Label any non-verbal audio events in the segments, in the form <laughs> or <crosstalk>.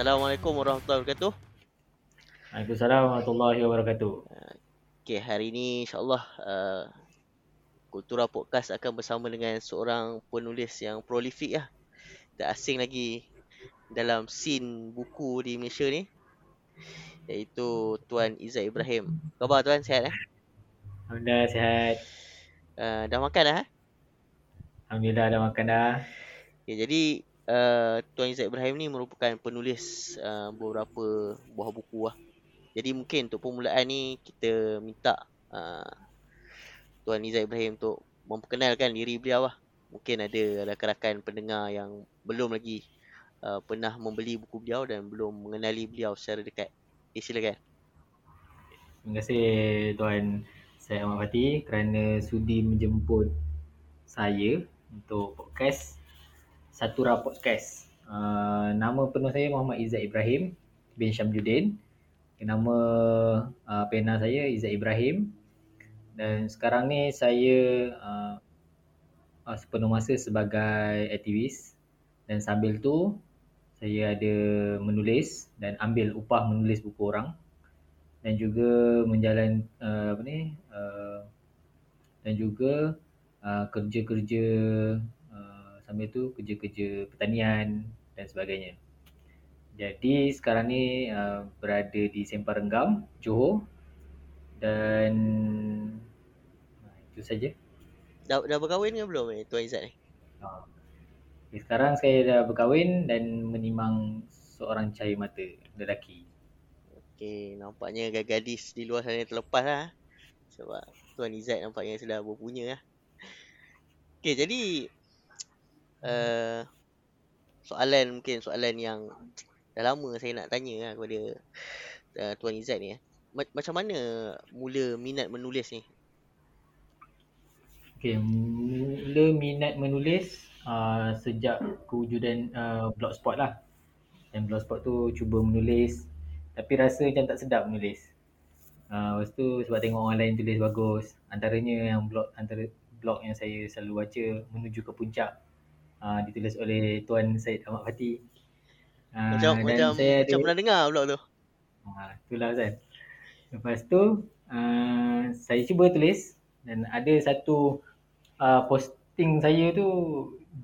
Assalamualaikum warahmatullahi wabarakatuh. Waalaikumsalam warahmatullahi wabarakatuh. Okey, hari ini insya-Allah uh, Kultura Podcast akan bersama dengan seorang penulis yang prolific lah. Tak asing lagi dalam scene buku di Malaysia ni. Iaitu Tuan Izzat Ibrahim. Khabar Tuan, sihat eh? Alhamdulillah sihat. Uh, dah makan dah? Eh? Alhamdulillah dah makan dah. Okay, jadi uh, Tuan Izzat Ibrahim ni merupakan penulis uh, beberapa buah buku lah. Jadi mungkin untuk permulaan ni kita minta uh, Tuan Izzat Ibrahim untuk memperkenalkan diri beliau lah. Mungkin ada rakan-rakan pendengar yang belum lagi uh, pernah membeli buku beliau dan belum mengenali beliau secara dekat. Eh, silakan. Terima kasih Tuan saya Ahmad Fatih kerana sudi menjemput saya untuk podcast Satura Podcast. Uh, nama penuh saya Muhammad Izzat Ibrahim bin Syamjuddin. Nama uh, pena saya Izzat Ibrahim dan sekarang ni saya uh, uh, sepenuh masa sebagai aktivis dan sambil tu saya ada menulis dan ambil upah menulis buku orang dan juga menjalan uh, apa ni uh, dan juga uh, kerja-kerja sambil tu kerja-kerja pertanian dan sebagainya. Jadi sekarang ni uh, berada di Sempang Renggam, Johor dan itu saja. Dah, dah berkahwin ke belum ni Tuan Izzat ni? Ha. Okay, sekarang saya dah berkahwin dan menimang seorang cahaya mata lelaki. Okey, nampaknya gadis di luar sana terlepas lah. Sebab Tuan Izzat nampaknya sudah berpunya lah. Okey, jadi uh, soalan mungkin soalan yang dah lama saya nak tanya lah kepada uh, Tuan Izzat ni. Eh. Macam mana mula minat menulis ni? Okay, mula minat menulis uh, sejak kewujudan uh, blogspot lah. Dan blogspot tu cuba menulis tapi rasa macam tak sedap menulis. Uh, lepas tu sebab tengok orang lain tulis bagus. Antaranya yang blog antara blog yang saya selalu baca menuju ke puncak. Uh, ditulis oleh Tuan Syed Ahmad Fatih. Uh, macam macam, saya macam ada, pernah dengar blog tu. Uh, itulah kan. Lepas tu uh, saya cuba tulis dan ada satu uh, posting saya tu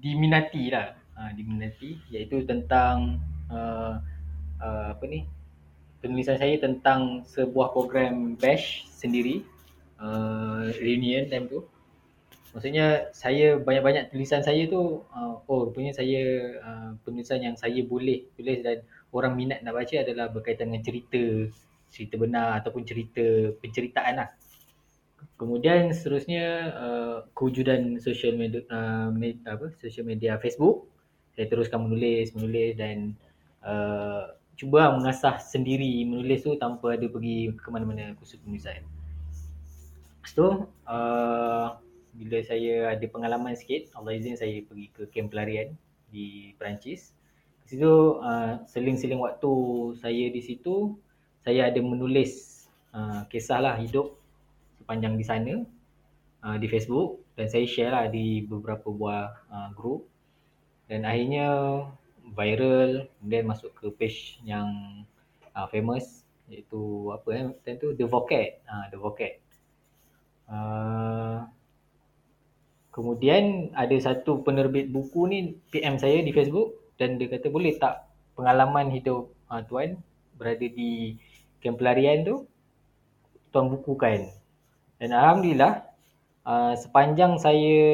diminati lah uh, diminati iaitu tentang uh, uh, apa ni penulisan saya tentang sebuah program bash sendiri uh, reunion time tu maksudnya saya banyak-banyak tulisan saya tu uh, oh rupanya saya uh, penulisan yang saya boleh tulis dan orang minat nak baca adalah berkaitan dengan cerita cerita benar ataupun cerita penceritaan lah Kemudian seterusnya uh, kewujudan social media uh, med, apa social media Facebook saya teruskan menulis menulis dan uh, cuba mengasah sendiri menulis tu tanpa ada pergi ke mana-mana kursus penulisan. Lepas tu uh, bila saya ada pengalaman sikit Allah izin saya pergi ke kem pelarian di Perancis. Di situ uh, seling-seling waktu saya di situ saya ada menulis uh, kisah lah hidup sepanjang di sana uh, di Facebook. Dan saya share lah di beberapa buah uh, group. Dan akhirnya viral dan masuk ke page yang uh, famous iaitu apa eh time tu? The Vocat uh, The Vocat uh, kemudian ada satu penerbit buku ni PM saya di Facebook dan dia kata boleh tak pengalaman hidup uh, tuan berada di kem pelarian tu tuan bukukan dan Alhamdulillah uh, sepanjang saya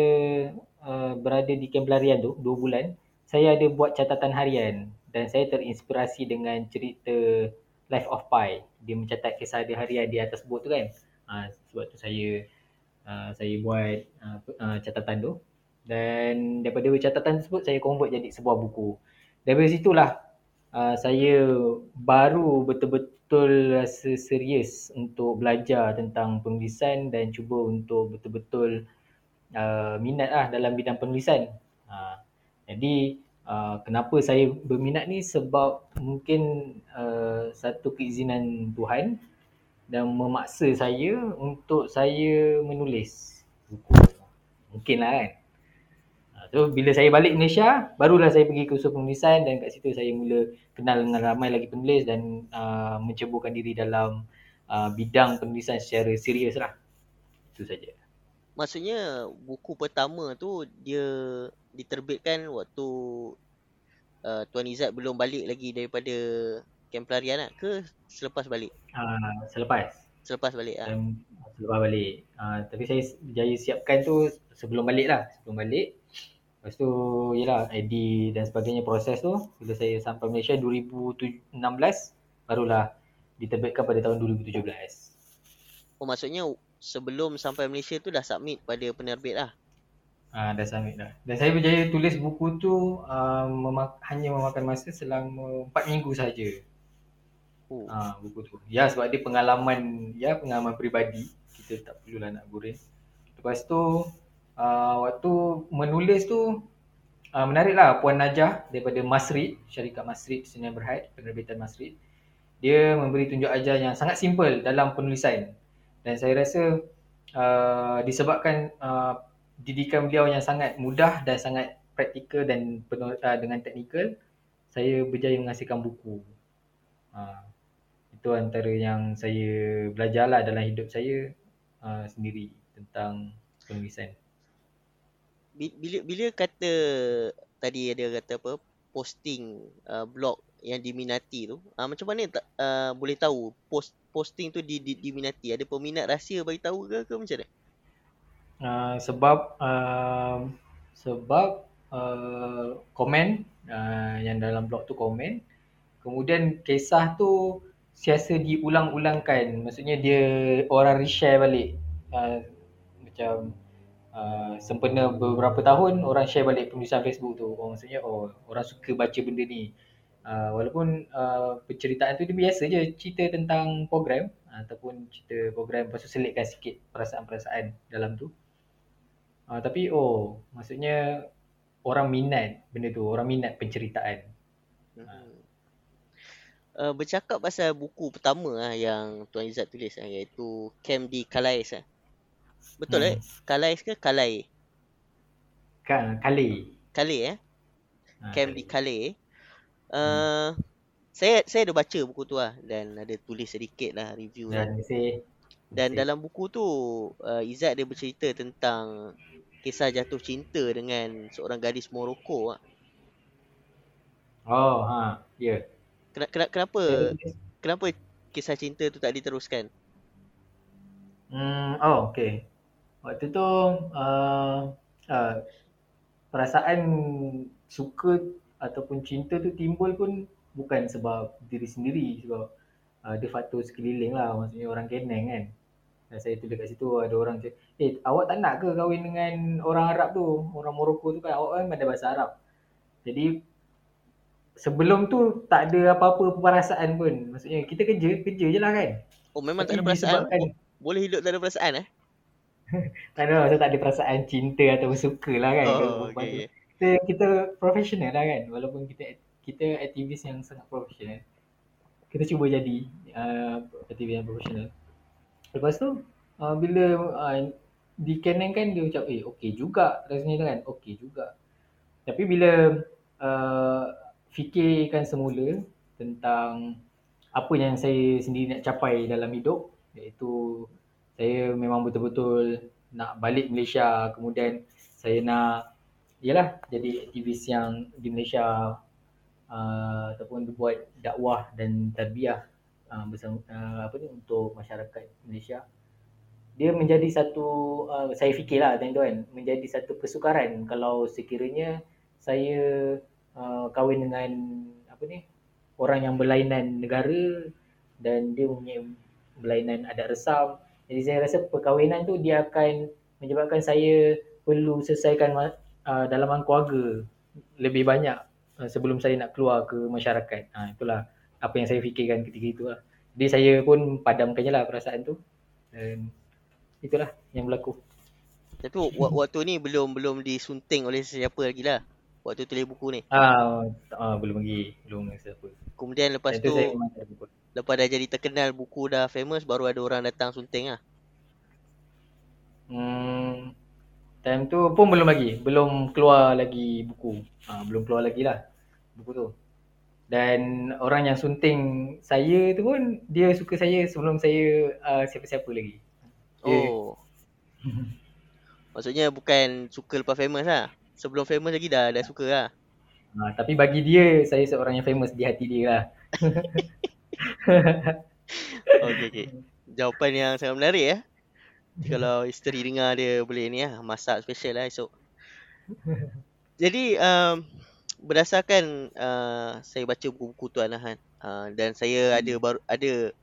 uh, berada di kem pelarian tu, dua bulan, saya ada buat catatan harian dan saya terinspirasi dengan cerita Life of Pi. Dia mencatat kisah dia harian di atas bot tu kan. Uh, sebab tu saya uh, saya buat uh, uh, catatan tu. Dan daripada catatan tersebut saya convert jadi sebuah buku. Dari situlah uh, saya baru betul-betul betul rasa serius untuk belajar tentang penulisan dan cuba untuk betul-betul uh, minat lah dalam bidang penulisan. Uh, jadi uh, kenapa saya berminat ni sebab mungkin uh, satu keizinan Tuhan dan memaksa saya untuk saya menulis buku. Mungkin lah kan. Uh, so bila saya balik Malaysia, barulah saya pergi kursus penulisan dan kat situ saya mula kenal dengan ramai lagi penulis dan uh, menceburkan diri dalam uh, bidang penulisan secara serius lah. Itu saja. Maksudnya buku pertama tu dia diterbitkan waktu uh, Tuan Izzat belum balik lagi daripada kem pelarian lah ke selepas balik? Uh, selepas. Selepas balik ah. Um, selepas balik. Uh, tapi saya berjaya siapkan tu sebelum balik lah. Sebelum balik. Lepas tu, yelah, edit dan sebagainya proses tu. Bila saya sampai Malaysia 2016, barulah diterbitkan pada tahun 2017. Oh, maksudnya sebelum sampai Malaysia tu dah submit pada penerbit lah? Ah, dah submit dah. Dan saya berjaya tulis buku tu uh, memak- hanya memakan masa selama 4 minggu saja. Oh. Ah, buku tu. Ya sebab dia pengalaman ya pengalaman peribadi. Kita tak perlulah nak goreng. Lepas tu uh, waktu menulis tu uh, menariklah Puan Najah daripada Masrid, syarikat Masrid Sdn Berhad, penerbitan Masrid. Dia memberi tunjuk ajar yang sangat simple dalam penulisan. Dan saya rasa uh, disebabkan uh, didikan beliau yang sangat mudah dan sangat praktikal dan penuh uh, dengan teknikal, saya berjaya menghasilkan buku. Uh, itu antara yang saya belajarlah dalam hidup saya uh, sendiri tentang penulisan. Bila bila kata tadi ada kata apa posting uh, blog yang diminati tu, uh, macam mana tak uh, boleh tahu post posting tu di, di diminati? Ada peminat rahsia bagi tahu ke ke macam mana? Uh, sebab uh, sebab uh, komen uh, yang dalam blog tu komen kemudian kisah tu siasa diulang-ulangkan. Maksudnya dia orang reshare balik. Uh, macam uh, sempena beberapa tahun orang share balik penulisan Facebook tu. Oh, maksudnya oh orang suka baca benda ni. Uh, walaupun uh, penceritaan tu dia biasa je cerita tentang program ataupun cerita program tu selitkan sikit perasaan-perasaan dalam tu. Uh, tapi oh maksudnya orang minat benda tu, orang minat penceritaan. Hmm uh, bercakap pasal buku pertama lah yang Tuan Izzat tulis lah, iaitu Camp di Calais lah. Betul hmm. eh? Calais ke Calais? Ka Calais. Calais eh? Ha, Camp Calais. di Calais. Uh, hmm. Saya saya ada baca buku tu lah dan ada tulis sedikit lah review dan, lah. Dan dalam buku tu uh, Izzat dia bercerita tentang kisah jatuh cinta dengan seorang gadis Morocco lah. Oh, ha, ya. Yeah. Kenapa kenapa kenapa kisah cinta tu tak diteruskan? Hmm, oh okey. Waktu tu uh, uh, perasaan suka ataupun cinta tu timbul pun bukan sebab diri sendiri sebab uh, dia faktor sekeliling lah maksudnya orang keneng kan. Dan saya tulis kat situ ada orang cakap, eh awak tak nak ke kahwin dengan orang Arab tu? Orang Morocco tu kan awak kan ada bahasa Arab. Jadi sebelum tu tak ada apa-apa perasaan pun. Maksudnya kita kerja, kerja je lah kan. Oh memang Tapi tak ada perasaan? Oh, boleh hidup tak ada perasaan eh? <laughs> tak ada, saya tak ada perasaan cinta atau suka lah kan. Oh, okay. Kita, kita profesional lah kan. Walaupun kita kita aktivis yang sangat profesional. Kita cuba jadi uh, aktivis yang profesional. Lepas tu, uh, bila uh, dikenengkan dia ucap, eh okey juga rasanya kan. Okey juga. Tapi bila uh, fikirkan semula tentang apa yang saya sendiri nak capai dalam hidup. Iaitu saya memang betul-betul nak balik Malaysia. Kemudian saya nak ialah jadi aktivis yang di Malaysia uh, ataupun buat dakwah dan tarbiyah uh, bersama uh, apa ni untuk masyarakat Malaysia. Dia menjadi satu uh, saya fikirlah tuan-tuan menjadi satu kesukaran kalau sekiranya saya uh, kahwin dengan apa ni orang yang berlainan negara dan dia punya berlainan adat resam. Jadi saya rasa perkahwinan tu dia akan menyebabkan saya perlu selesaikan uh, dalaman keluarga lebih banyak uh, sebelum saya nak keluar ke masyarakat. Ha, itulah apa yang saya fikirkan ketika itu lah. Jadi saya pun padamkannya lah perasaan tu. Dan itulah yang berlaku. Tapi waktu ni belum belum disunting oleh sesiapa lagi lah waktu tulis buku ni? Ah, ah belum lagi, belum lagi siapa. Kemudian lepas tu, lepas dah jadi terkenal, buku dah famous, baru ada orang datang sunting lah. Hmm, Time tu pun belum lagi, belum keluar lagi buku. Ha, belum keluar lagi lah buku tu. Dan orang yang sunting saya tu pun dia suka saya sebelum saya uh, siapa-siapa lagi. Dia, Oh. <laughs> Maksudnya bukan suka lepas famous lah. Sebelum famous lagi dah dah suka lah. ha, tapi bagi dia saya seorang yang famous di hati dia lah. <laughs> Okey okey. Jawapan yang sangat menarik ya. Kalau isteri dengar dia boleh ni lah masak special lah esok. Jadi um, berdasarkan uh, saya baca buku-buku Tuan Ahan uh, dan saya ada baru ada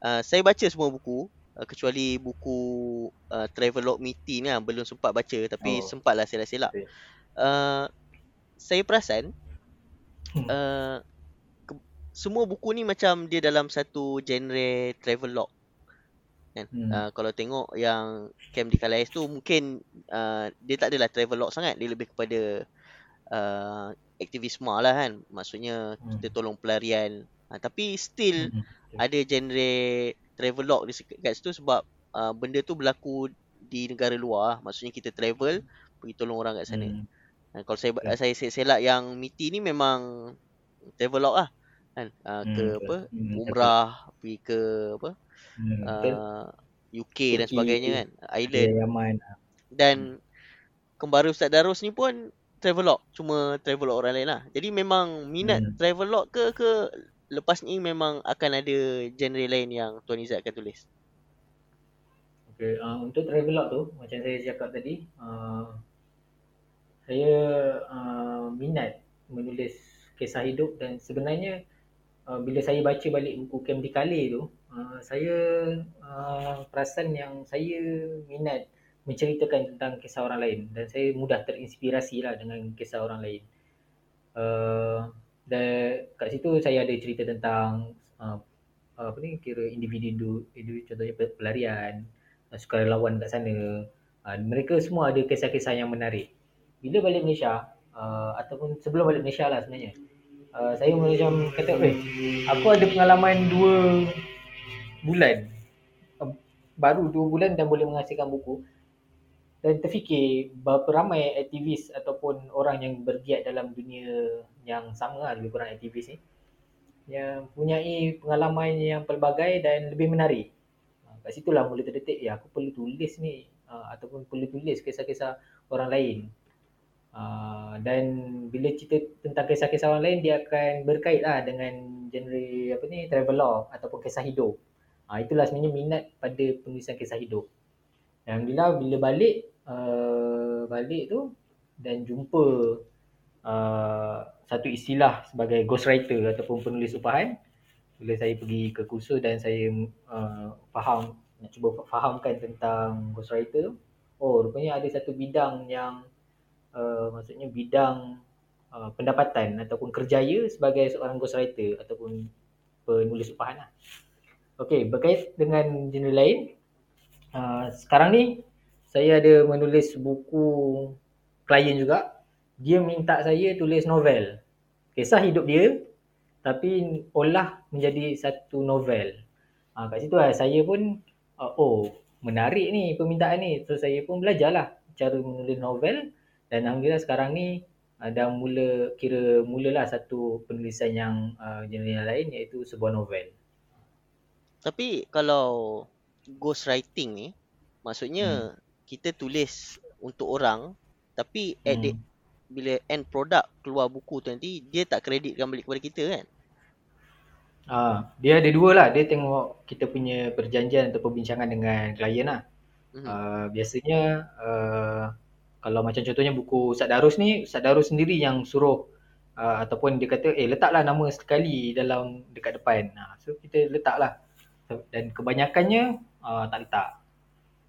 uh, saya baca semua buku uh, kecuali buku uh, Travelog Meeting ni lah belum sempat baca tapi Oh. sempatlah selak-selak. Okey. Uh, saya perasan Hmm. uh, ke, semua buku ni macam dia dalam satu genre travelog kan. Hmm. Uh, kalau tengok yang Camp di Calais tu mungkin uh, dia tak adalah travelog sangat, dia lebih kepada uh, aktivisme lah kan. Maksudnya Hmm. kita tolong pelarian. Uh, tapi still Hmm. ada genre travelog di sek- kat situ sebab uh, benda tu berlaku di negara luar. Maksudnya kita travel pergi tolong orang kat sana. Hmm. Ha, kalau saya Betul. saya selak yang MITI ni memang travelog lah kan uh, ke Hmm, apa betul. Hmm, umrah pergi ke apa Hmm, uh, UK dan Turki, sebagainya kan Dia island Yaman. dan kembara Ustaz Darus ni pun travelog cuma travelog orang lain lah jadi memang minat Hmm. travelog ke ke lepas ni memang akan ada genre lain yang Tuan Izzat akan tulis Okay, uh, untuk travelog tu macam saya cakap tadi, uh, saya uh, minat menulis kisah hidup dan sebenarnya uh, bila saya baca balik buku Camp di Calais tu, uh, saya uh, perasan yang saya minat menceritakan tentang kisah orang lain dan saya mudah terinspirasi lah dengan kisah orang lain. Uh, dan kat situ saya ada cerita tentang uh, apa ni kira individu individu contohnya pe- pelarian, uh, sukarelawan kat sana. Uh, mereka semua ada kisah-kisah yang menarik. Bila balik Malaysia uh, ataupun sebelum balik Malaysia lah sebenarnya. Uh, saya macam kata, "Eh, aku ada pengalaman dua bulan. Uh, baru dua bulan dan boleh menghasilkan buku." Dan terfikir berapa ramai aktivis ataupun orang yang bergiat dalam dunia yang sama lah lebih kurang aktivis ni yang mempunyai pengalaman yang pelbagai dan lebih menarik. Uh, kat situlah mula terdetik, ya aku perlu tulis ni uh, ataupun perlu tulis kisah-kisah orang lain. Uh, dan bila cerita tentang kisah-kisah orang lain dia akan berkait lah dengan genre apa ni travelog ataupun kisah hidup. Uh, itulah sebenarnya minat pada penulisan kisah hidup. Alhamdulillah bila balik uh, balik tu dan jumpa uh, satu istilah sebagai ghostwriter ataupun penulis upahan bila saya pergi ke kursus dan saya uh, faham nak cuba fahamkan tentang ghostwriter oh rupanya ada satu bidang yang uh, maksudnya bidang uh, pendapatan ataupun kerjaya sebagai seorang ghostwriter ataupun penulis upahan lah. Okey, berkait dengan genre lain Uh, sekarang ni saya ada menulis buku klien juga. Dia minta saya tulis novel. Kisah hidup dia tapi olah menjadi satu novel. Uh, kat situ lah saya pun uh, oh menarik ni permintaan ni. So saya pun belajarlah cara menulis novel dan alhamdulillah sekarang ni uh, dah mula kira mulalah satu penulisan yang uh, genre yang lain iaitu sebuah novel. Tapi kalau ghostwriting ni maksudnya Hmm. kita tulis untuk orang tapi at the, Hmm. Bila end product keluar buku tu nanti dia tak kreditkan balik kepada kita kan? Ah, dia ada dua lah. Dia tengok kita punya perjanjian atau perbincangan dengan klien lah. Mhm. Uh, biasanya uh, kalau macam contohnya buku Ustaz Darus ni, Ustaz Darus sendiri yang suruh uh, ataupun dia kata eh letaklah nama sekali dalam dekat depan. Nah, so kita letaklah. Dan kebanyakannya uh, tak letak.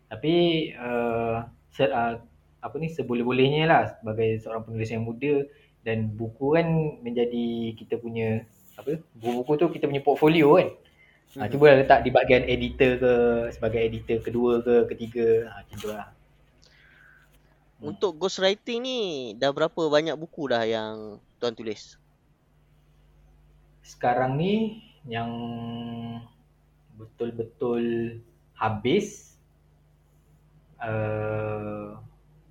Tapi uh, uh, apa ni seboleh-bolehnya lah sebagai seorang penulis yang muda dan buku kan menjadi kita punya apa buku-buku tu kita punya portfolio kan. Ha, Mhm. cuba letak di bahagian editor ke sebagai editor kedua ke ketiga ha, macam tu lah. Hmm. Untuk ghostwriting ni dah berapa banyak buku dah yang tuan tulis? Sekarang ni yang betul-betul habis uh,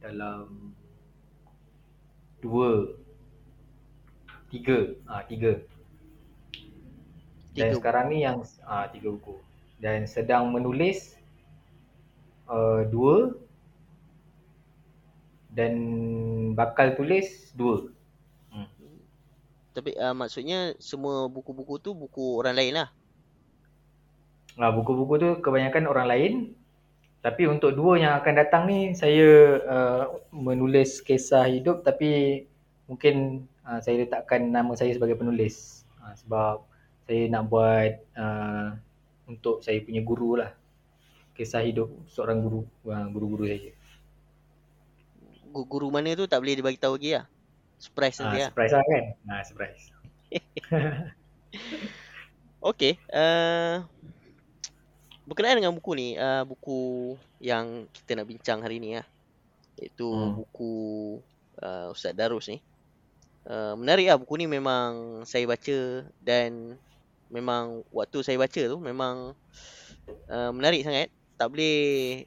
dalam dua, tiga, ah tiga. Dan Tiga sekarang ni yang ah tiga buku. Dan sedang menulis uh, dua dan bakal tulis dua. Tapi uh, maksudnya semua buku-buku tu buku orang lain lah. Ah, buku-buku tu kebanyakan orang lain. Tapi untuk dua yang akan datang ni saya uh, menulis kisah hidup tapi mungkin uh, saya letakkan nama saya sebagai penulis. Uh, sebab saya nak buat uh, untuk saya punya guru lah. Kisah hidup seorang guru, uh, guru-guru saya. Gu- Guru mana tu tak boleh dibagi tahu lagi lah. Surprise Ah, nanti lah. surprise lah kan? Ah, surprise. <laughs> Okay. Uh, berkenaan dengan buku ni, uh, buku yang kita nak bincang hari ni lah. Iaitu Hmm. buku uh, Ustaz Darus ni. Uh, menarik lah buku ni memang saya baca dan memang waktu saya baca tu memang uh, menarik sangat. Tak boleh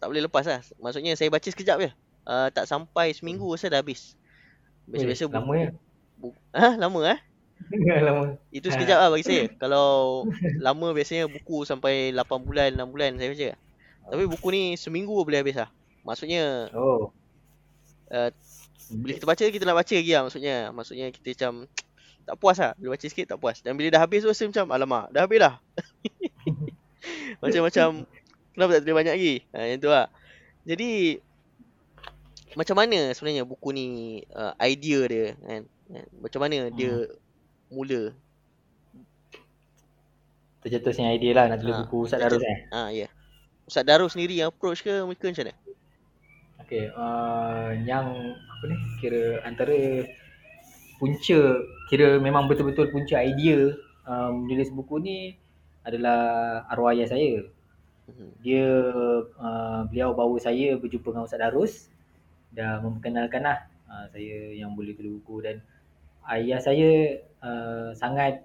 tak boleh lepas lah. Maksudnya saya baca sekejap je. Uh, tak sampai seminggu saya dah habis. Biasa-biasa Weh, lama ya? buku, ha, lama eh? Lama. Itu sekejap lah bagi saya. <laughs> Kalau lama biasanya buku sampai 8 bulan, 6 bulan saya baca. Tapi buku ni seminggu boleh habis lah. Maksudnya Oh. uh, bila kita baca kita nak baca lagi lah maksudnya. Maksudnya kita macam <tsk> tak puas lah. Bila baca sikit tak puas. Dan bila dah habis tu rasa macam alamak dah habis dah. <laughs> Macam-macam kenapa tak tulis banyak lagi. Ha, yang tu lah. Jadi macam mana sebenarnya buku ni uh, idea dia kan? Macam mana dia mula Tercetusnya idea lah nak tulis Ha, buku Ustaz Darus eh. Ah ya. Ustaz Darus sendiri yang approach ke mereka macam mana? Okay, uh, yang apa ni kira antara punca kira memang betul-betul punca idea um, menulis buku ni adalah arwah ayah saya. Mhm. Dia uh, beliau bawa saya berjumpa dengan Ustaz Darus dah memperkenalkan lah uh, saya yang boleh tulis buku dan ayah saya uh, sangat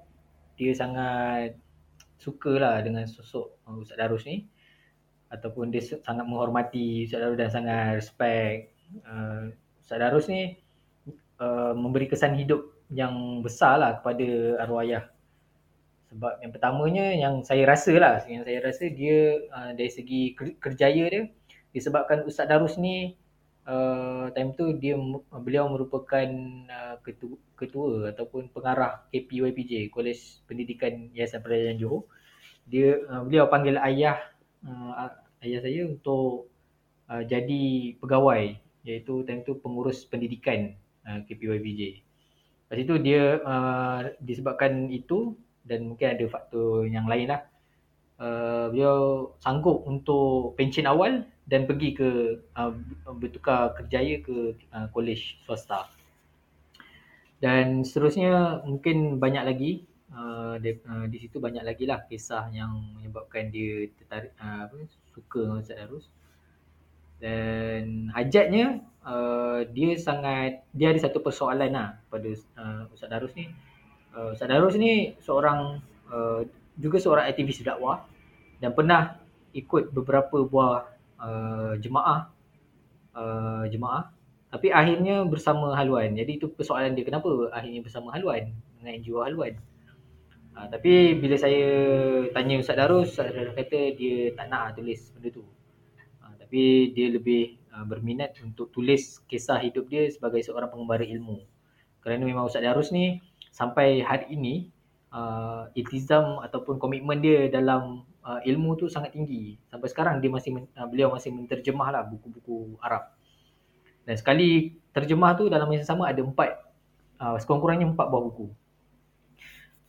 dia sangat sukalah dengan sosok uh, Ustaz Darus ni. Ataupun dia sangat menghormati Ustaz Darus dan sangat respect. Uh, Ustaz Darus ni uh, memberi kesan hidup yang besar lah kepada arwah sebab yang pertamanya yang saya rasa lah yang saya rasa dia uh, dari segi ker- kerjaya dia disebabkan Ustaz Darus ni uh, time tu dia beliau merupakan uh, ketua, ketua ataupun pengarah KPYPJ Kolej Pendidikan Yayasan Pelajaran Johor dia uh, beliau panggil ayah uh, ayah saya untuk uh, jadi pegawai iaitu time tu pengurus pendidikan uh, KPYPJ. Lepas itu dia uh, disebabkan itu dan mungkin ada faktor yang lain lah. Uh, beliau sanggup untuk pencen awal dan pergi ke uh, bertukar kerjaya ke uh, kolej swasta. Dan seterusnya mungkin banyak lagi uh, di, uh, di situ banyak lagi lah kisah yang menyebabkan dia tertarik uh, apa suka Ustaz Darus. Dan hajatnya uh, dia sangat dia ada satu persoalan lah pada uh, Ustaz Darus ni. Uh, Ustaz Darus ni seorang uh, juga seorang aktivis dakwah dan pernah ikut beberapa buah uh, jemaah uh, jemaah tapi akhirnya bersama haluan. Jadi itu persoalan dia kenapa akhirnya bersama haluan dengan NGO haluan. Uh, tapi bila saya tanya Ustaz Darus, Ustaz Darus kata dia tak nak tulis benda tu. Uh, tapi dia lebih uh, berminat untuk tulis kisah hidup dia sebagai seorang pengembara ilmu. Kerana memang Ustaz Darus ni sampai hari ini uh, iltizam ataupun komitmen dia dalam uh, ilmu tu sangat tinggi. Sampai sekarang dia masih uh, beliau masih menterjemah lah buku-buku Arab. Dan sekali terjemah tu dalam masa sama ada empat uh, sekurang-kurangnya empat buah buku.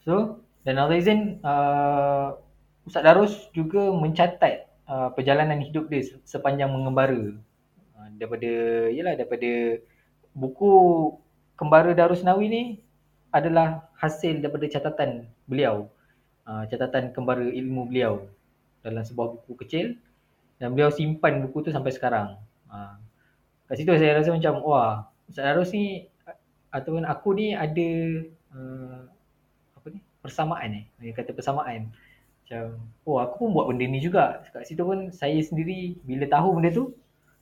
So dan Allah izin uh, Ustaz Darus juga mencatat uh, perjalanan hidup dia se- sepanjang mengembara. Uh, daripada yalah daripada buku Kembara Darus Nawi ni adalah hasil daripada catatan beliau. Uh, catatan kembara ilmu beliau dalam sebuah buku kecil dan beliau simpan buku tu sampai sekarang. Uh, kat situ saya rasa macam wah Ustaz Darus ni ataupun aku ni ada uh, apa ni persamaan eh dia kata persamaan macam oh aku pun buat benda ni juga kat situ pun saya sendiri bila tahu benda tu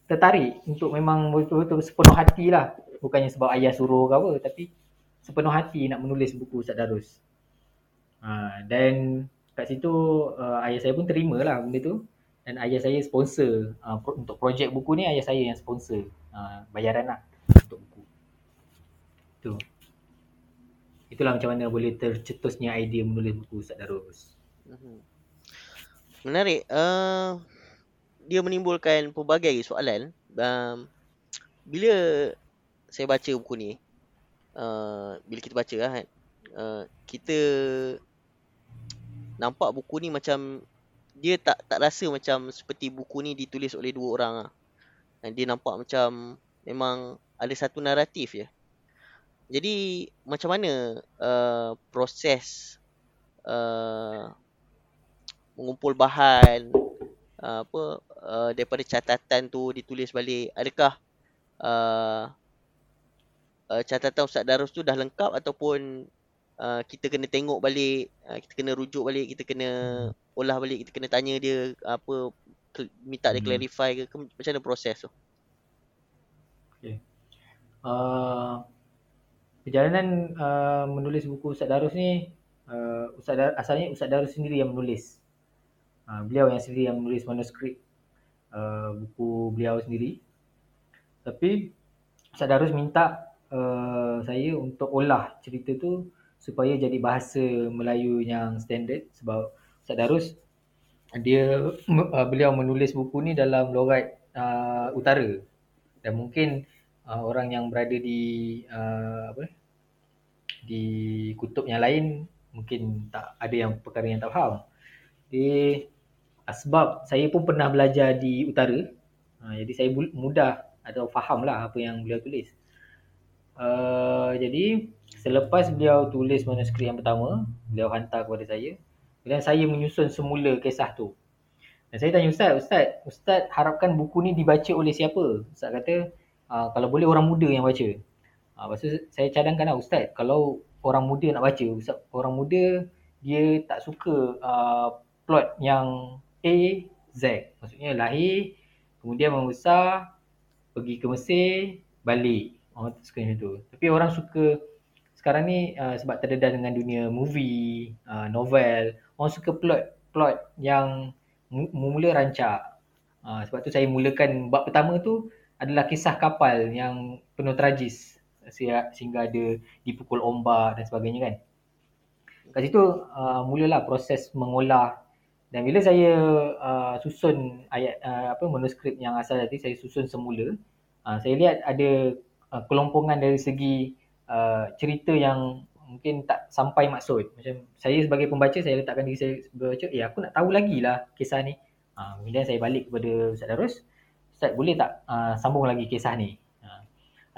tertarik untuk memang betul-betul sepenuh hati lah. Bukannya sebab ayah suruh ke apa tapi sepenuh hati nak menulis buku Ustaz Darus. Ha, dan kat situ uh, ayah saya pun terima lah benda tu. Dan ayah saya sponsor uh, pro, untuk projek buku ni ayah saya yang sponsor uh, bayaran lah untuk buku. Tu. Itulah macam mana boleh tercetusnya idea menulis buku Ustaz Darus. Mhm. Menarik. Uh, dia menimbulkan pelbagai soalan. Um, bila saya baca buku ni, uh, bila kita baca lah kan, uh, kita nampak buku ni macam dia tak tak rasa macam seperti buku ni ditulis oleh dua orang lah. Dan dia nampak macam memang ada satu naratif ya. Jadi macam mana uh, proses uh, mengumpul bahan uh, apa uh, daripada catatan tu ditulis balik adakah uh, uh, catatan Ustaz Darus tu dah lengkap ataupun uh, kita kena tengok balik uh, kita kena rujuk balik kita kena olah balik kita kena tanya dia apa minta dia Hmm. clarify ke, ke macam mana proses tu Okay. Uh, perjalanan uh, menulis buku Ustaz Darus ni uh, Ustaz Dar- asalnya Ustaz Darus sendiri yang menulis. Uh, beliau yang sendiri yang menulis manuskrip uh, buku beliau sendiri. Tapi Ustaz Darus minta uh, saya untuk olah cerita tu supaya jadi bahasa Melayu yang standard sebab Ustaz Darus dia uh, beliau menulis buku ni dalam logat uh, utara dan mungkin uh, orang yang berada di uh, apa di kutub yang lain mungkin tak ada yang perkara yang tak faham. Jadi uh, sebab saya pun pernah belajar di utara. Uh, jadi saya mudah atau faham lah apa yang beliau tulis. Uh, jadi selepas beliau tulis manuskrip yang pertama, beliau hantar kepada saya. Kemudian saya menyusun semula kisah tu. Dan saya tanya Ustaz, Ustaz, Ustaz harapkan buku ni dibaca oleh siapa? Ustaz kata, uh, kalau boleh orang muda yang baca. Uh, lepas tu saya cadangkan lah Ustaz, kalau orang muda nak baca, Ustaz, orang muda dia tak suka uh, plot yang A, Z. Maksudnya lahir, kemudian membesar, pergi ke Mesir, balik. Orang tak suka macam tu. Tapi orang suka sekarang ni uh, sebab terdedah dengan dunia movie, uh, novel, orang suka plot plot yang mu- mula rancak. Uh, sebab tu saya mulakan bab pertama tu adalah kisah kapal yang penuh tragis se- sehingga ada dipukul ombak dan sebagainya kan. Kat situ uh, mulalah proses mengolah dan bila saya uh, susun ayat uh, apa manuskrip yang asal tadi saya susun semula, uh, saya lihat ada uh, kelompongan dari segi uh, cerita yang mungkin tak sampai maksud. Macam saya sebagai pembaca saya letakkan diri saya pembaca, eh aku nak tahu lagi lah kisah ni. Uh, kemudian saya balik kepada Ustaz Darus, Ustaz boleh tak uh, sambung lagi kisah ni? Uh,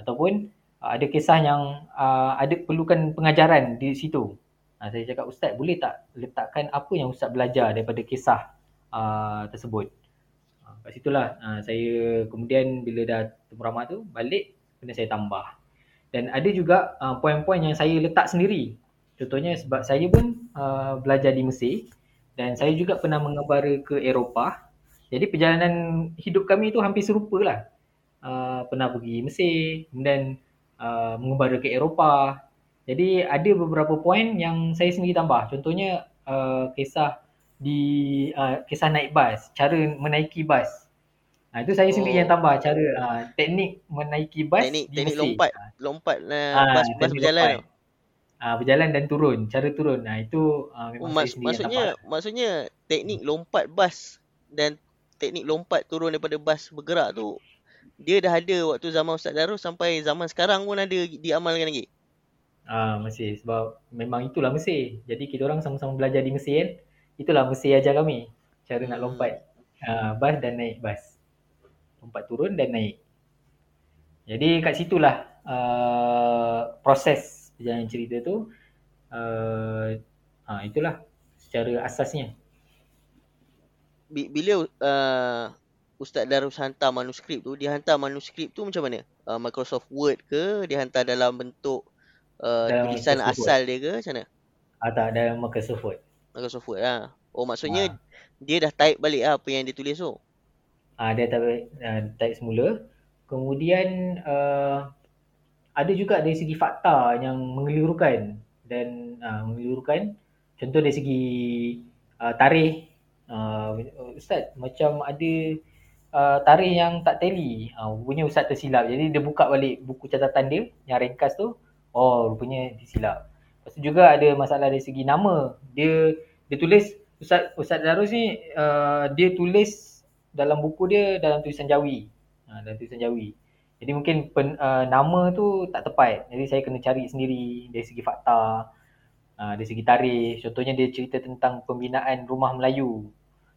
ataupun uh, ada kisah yang uh, ada perlukan pengajaran di situ. Uh, saya cakap Ustaz boleh tak letakkan apa yang Ustaz belajar daripada kisah uh, tersebut. Uh, kat situlah uh, saya kemudian bila dah temu ramah tu balik kemudian saya tambah. Dan ada juga uh, poin-poin yang saya letak sendiri. Contohnya sebab saya pun uh, belajar di Mesir dan saya juga pernah mengembara ke Eropah. Jadi perjalanan hidup kami tu hampir serupa lah. Uh, pernah pergi Mesir, kemudian uh, mengembara ke Eropah. Jadi ada beberapa poin yang saya sendiri tambah. Contohnya uh, kisah di uh, kisah naik bas, cara menaiki bas. Ha, itu saya sendiri Oh. yang tambah cara uh, teknik menaiki bas teknik di teknik Mesir. lompat lompat uh, Ah, bas bas teknik berjalan lompat. Ah, berjalan dan turun, cara turun. Nah, itu tu. Oh, memang saya sendiri yang maksudnya maksudnya teknik lompat bas dan teknik lompat turun daripada bas bergerak tu dia dah ada waktu zaman Ustaz Darus sampai zaman sekarang pun ada diamalkan lagi. Ah, Mesir sebab memang itulah Mesir. Jadi kita orang sama-sama belajar di Mesir kan. Itulah Mesir ajar kami cara nak Hmm. lompat ah, bas dan naik bas. Lompat turun dan naik. Jadi kat situlah uh, proses perjalanan cerita tu uh, ah, itulah secara asasnya. Bi- Bila uh, Ustaz Darus hantar manuskrip tu, dia hantar manuskrip tu macam mana? Uh, Microsoft Word ke? Dia hantar dalam bentuk uh, Dalam tulisan Microsoft Word. asal dia ke? Macam mana? Ah, tak dalam Microsoft Word. Microsoft Word lah. Oh maksudnya Ah. dia dah type balik lah apa yang dia tulis tu. Uh, dia type, uh, type semula. Kemudian uh, ada juga dari segi fakta yang mengelirukan dan uh, mengelirukan. Contoh dari segi uh, tarikh. Uh, Ustaz, macam ada uh, tarikh yang tak tally. Uh, rupanya Ustaz tersilap. Jadi dia buka balik buku catatan dia yang ringkas tu. Oh, rupanya disilap. Lepas tu juga ada masalah dari segi nama. Dia dia tulis Ustaz Ustaz Darus ni uh, dia tulis dalam buku dia dalam tulisan Jawi. Uh, dalam tulisan Jawi. Jadi mungkin pen, uh, nama tu tak tepat. Jadi saya kena cari sendiri dari segi fakta, uh, dari segi tarikh. Contohnya dia cerita tentang pembinaan rumah Melayu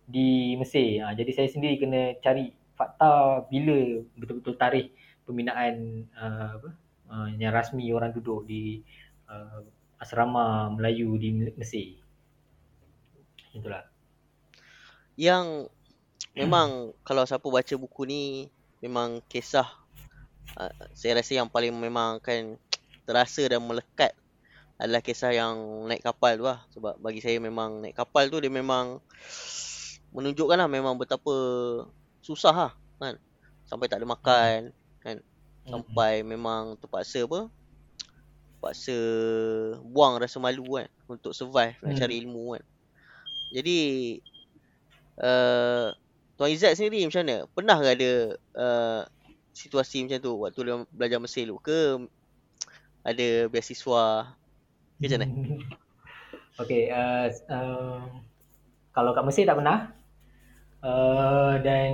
di Mesir. Uh, jadi saya sendiri kena cari fakta bila betul-betul tarikh pembinaan uh, apa uh, yang rasmi orang duduk di uh, asrama Melayu di Mesir. Itulah. Yang memang kalau siapa baca buku ni memang kisah uh, saya rasa yang paling memang akan terasa dan melekat adalah kisah yang naik kapal tu lah. Sebab bagi saya memang naik kapal tu dia memang menunjukkan lah memang betapa susah lah kan. Sampai tak ada makan kan. Sampai memang terpaksa apa terpaksa buang rasa malu kan untuk survive nak cari hmm. ilmu kan. Jadi uh, Tuan Izzat sendiri macam mana? Pernah ke ada uh, situasi macam tu waktu dia belajar Mesir dulu ke ada beasiswa ke macam mana? <laughs> Okay, uh, uh, kalau kat Mesir tak pernah uh, dan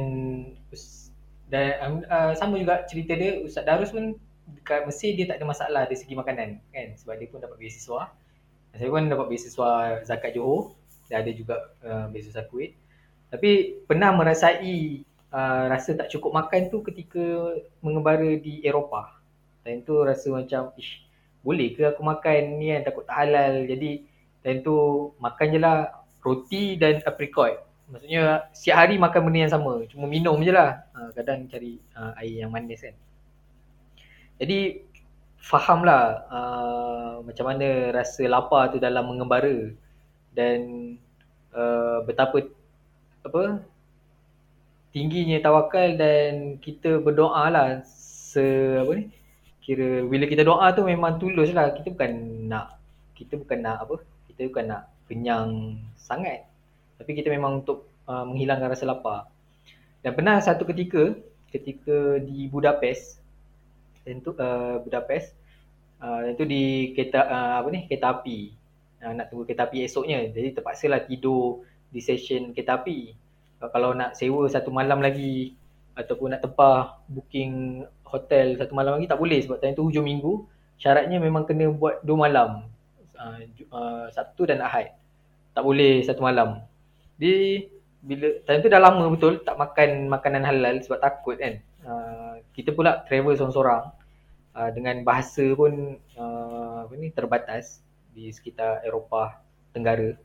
dan uh, sama juga cerita dia Ustaz Darus pun dekat Mesir dia tak ada masalah dari segi makanan kan sebab dia pun dapat beasiswa. Saya pun dapat beasiswa zakat Johor dan ada juga uh, beasiswa Kuwait. Tapi pernah merasai uh, rasa tak cukup makan tu ketika mengembara di Eropah. Dan tu rasa macam ish boleh ke aku makan ni kan takut tak halal. Jadi dan tu makan je lah roti dan apricot. Maksudnya setiap hari makan benda yang sama. Cuma minum je lah. Uh, kadang cari uh, air yang manis kan. Jadi fahamlah uh, macam mana rasa lapar tu dalam mengembara dan uh, betapa apa? Tingginya tawakal dan kita berdoa lah se apa ni? Kira bila kita doa tu memang tulus lah. Kita bukan nak kita bukan nak apa? Kita bukan nak kenyang sangat. Tapi kita memang untuk uh, menghilangkan rasa lapar. Dan pernah satu ketika ketika di Budapest itu uh, Budapest uh, itu di kereta uh, apa ni? Kereta api. Uh, nak tunggu kereta api esoknya. Jadi terpaksa lah tidur di stesen kereta api. Kalau nak sewa satu malam lagi ataupun nak tempah booking hotel satu malam lagi tak boleh sebab time tu hujung minggu. Syaratnya memang kena buat dua malam uh, Sabtu dan Ahad. Tak boleh satu malam. Di bila time tu dah lama betul tak makan makanan halal sebab takut kan. Uh, kita pula travel seorang-seorang. Uh, dengan bahasa pun uh, apa ni terbatas di sekitar Eropah Tenggara.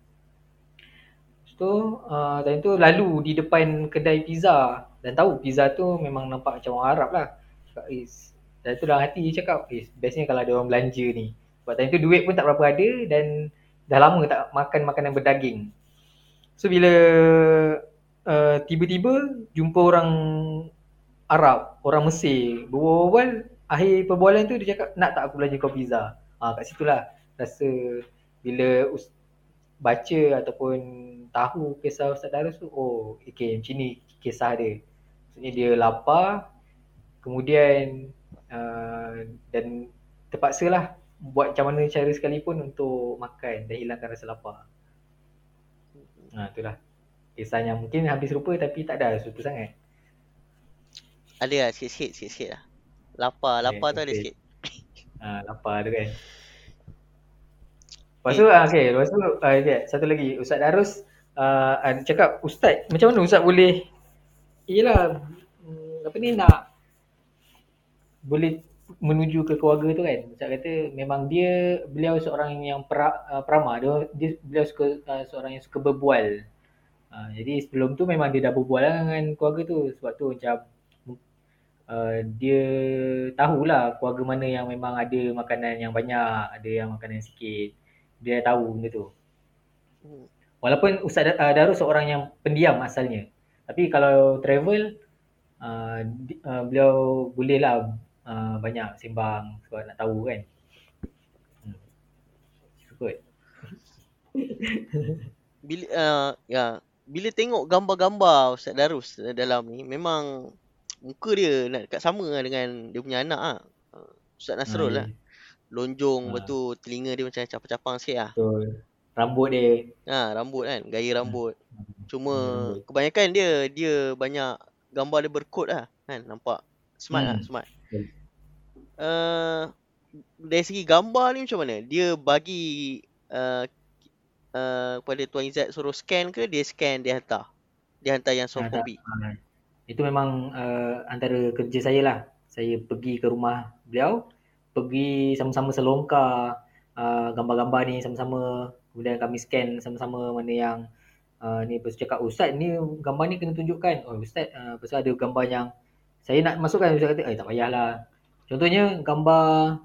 So, uh, dan tu lalu di depan kedai pizza dan tahu pizza tu memang nampak macam orang Arab lah. Cakap, is. Dan tu dalam hati dia cakap, is, bestnya kalau ada orang belanja ni. Sebab time tu duit pun tak berapa ada dan dah lama tak makan makanan berdaging. So bila uh, tiba-tiba jumpa orang Arab, orang Mesir, berbual akhir perbualan tu dia cakap nak tak aku belanja kau pizza. Ha, kat situ lah rasa bila baca ataupun tahu kisah Ustaz Darus tu, oh okay macam ni kisah dia. Maksudnya dia lapar, kemudian uh, dan terpaksa lah buat macam mana cara sekalipun untuk makan dan hilangkan rasa lapar. Ha, itulah. Kisah yang mungkin hampir serupa tapi tak ada serupa sangat. Ada lah sikit-sikit, sikit-sikit lah. Lapar, lapar okay, tu ada sikit. Ha, lapar tu kan. Lepas tu, okay. okay. Lepas tu, uh, okay. satu lagi. Ustaz Darus uh, cakap, Ustaz, macam mana Ustaz boleh, yelah, hmm, apa ni nak, boleh menuju ke keluarga tu kan. Ustaz kata, memang dia, beliau seorang yang pra, uh, peramah. Dia, dia, beliau suka, uh, seorang yang suka berbual. Uh, jadi sebelum tu memang dia dah berbual lah dengan keluarga tu. Sebab tu macam, Uh, dia tahulah keluarga mana yang memang ada makanan yang banyak, ada yang makanan sikit. Dia tahu benda tu. Hmm. Walaupun Ustaz uh, Darus seorang yang pendiam asalnya. Tapi kalau travel, uh, di, uh, beliau bolehlah uh, banyak sembang sebab nak tahu kan. Hmm. Cukup. <laughs> bila uh, ya bila tengok gambar-gambar Ustaz Darus dalam ni memang muka dia nak dekat sama lah dengan dia punya anak ah. Uh, Ustaz Nasrul Ha, lah. Lonjong Ha. lepas tu telinga dia macam capang-capang sikit lah. Betul. Rambut dia. Ha, rambut kan, gaya rambut. Cuma Hmm, kebanyakan dia dia banyak gambar dia berkod lah kan. Nampak smart lah, Hmm. smart. Betul. Uh, dari segi gambar ni macam mana? Dia bagi uh, uh, kepada Tuan Izzat suruh scan ke dia scan dia hantar? Dia hantar yang soft Ah, copy. Ha, itu memang uh, antara kerja saya lah. Saya pergi ke rumah beliau, pergi sama-sama selongkar uh, gambar-gambar ni sama-sama. Kemudian kami scan sama-sama mana yang uh, ni lepas cakap, Ustaz ni gambar ni kena tunjukkan. Oh Ustaz, uh, lepas tu ada gambar yang saya nak masukkan. Ustaz kata, eh tak payahlah. Contohnya gambar,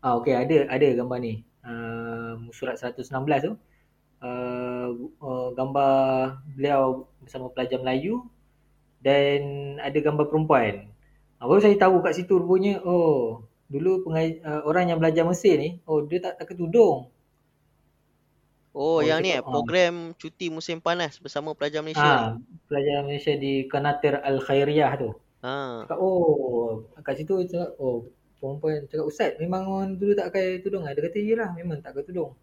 ah okey ada ada gambar ni. Uh, surat 116 tu. Uh, uh, gambar beliau bersama pelajar Melayu dan ada gambar perempuan. Baru saya tahu kat situ rupanya, oh dulu pengai, uh, orang yang belajar Mesir ni, oh dia tak pakai tudung. Oh, Oh, yang ni eh, ah. program cuti musim panas bersama pelajar Malaysia. Ha, ni. pelajar Malaysia di Kanatir Al-Khairiyah tu. Ha. Cakap, oh kat situ cakap, oh perempuan cakap, Ustaz memang orang dulu tak pakai tudung ah. Dia kata, yelah memang tak pakai tudung.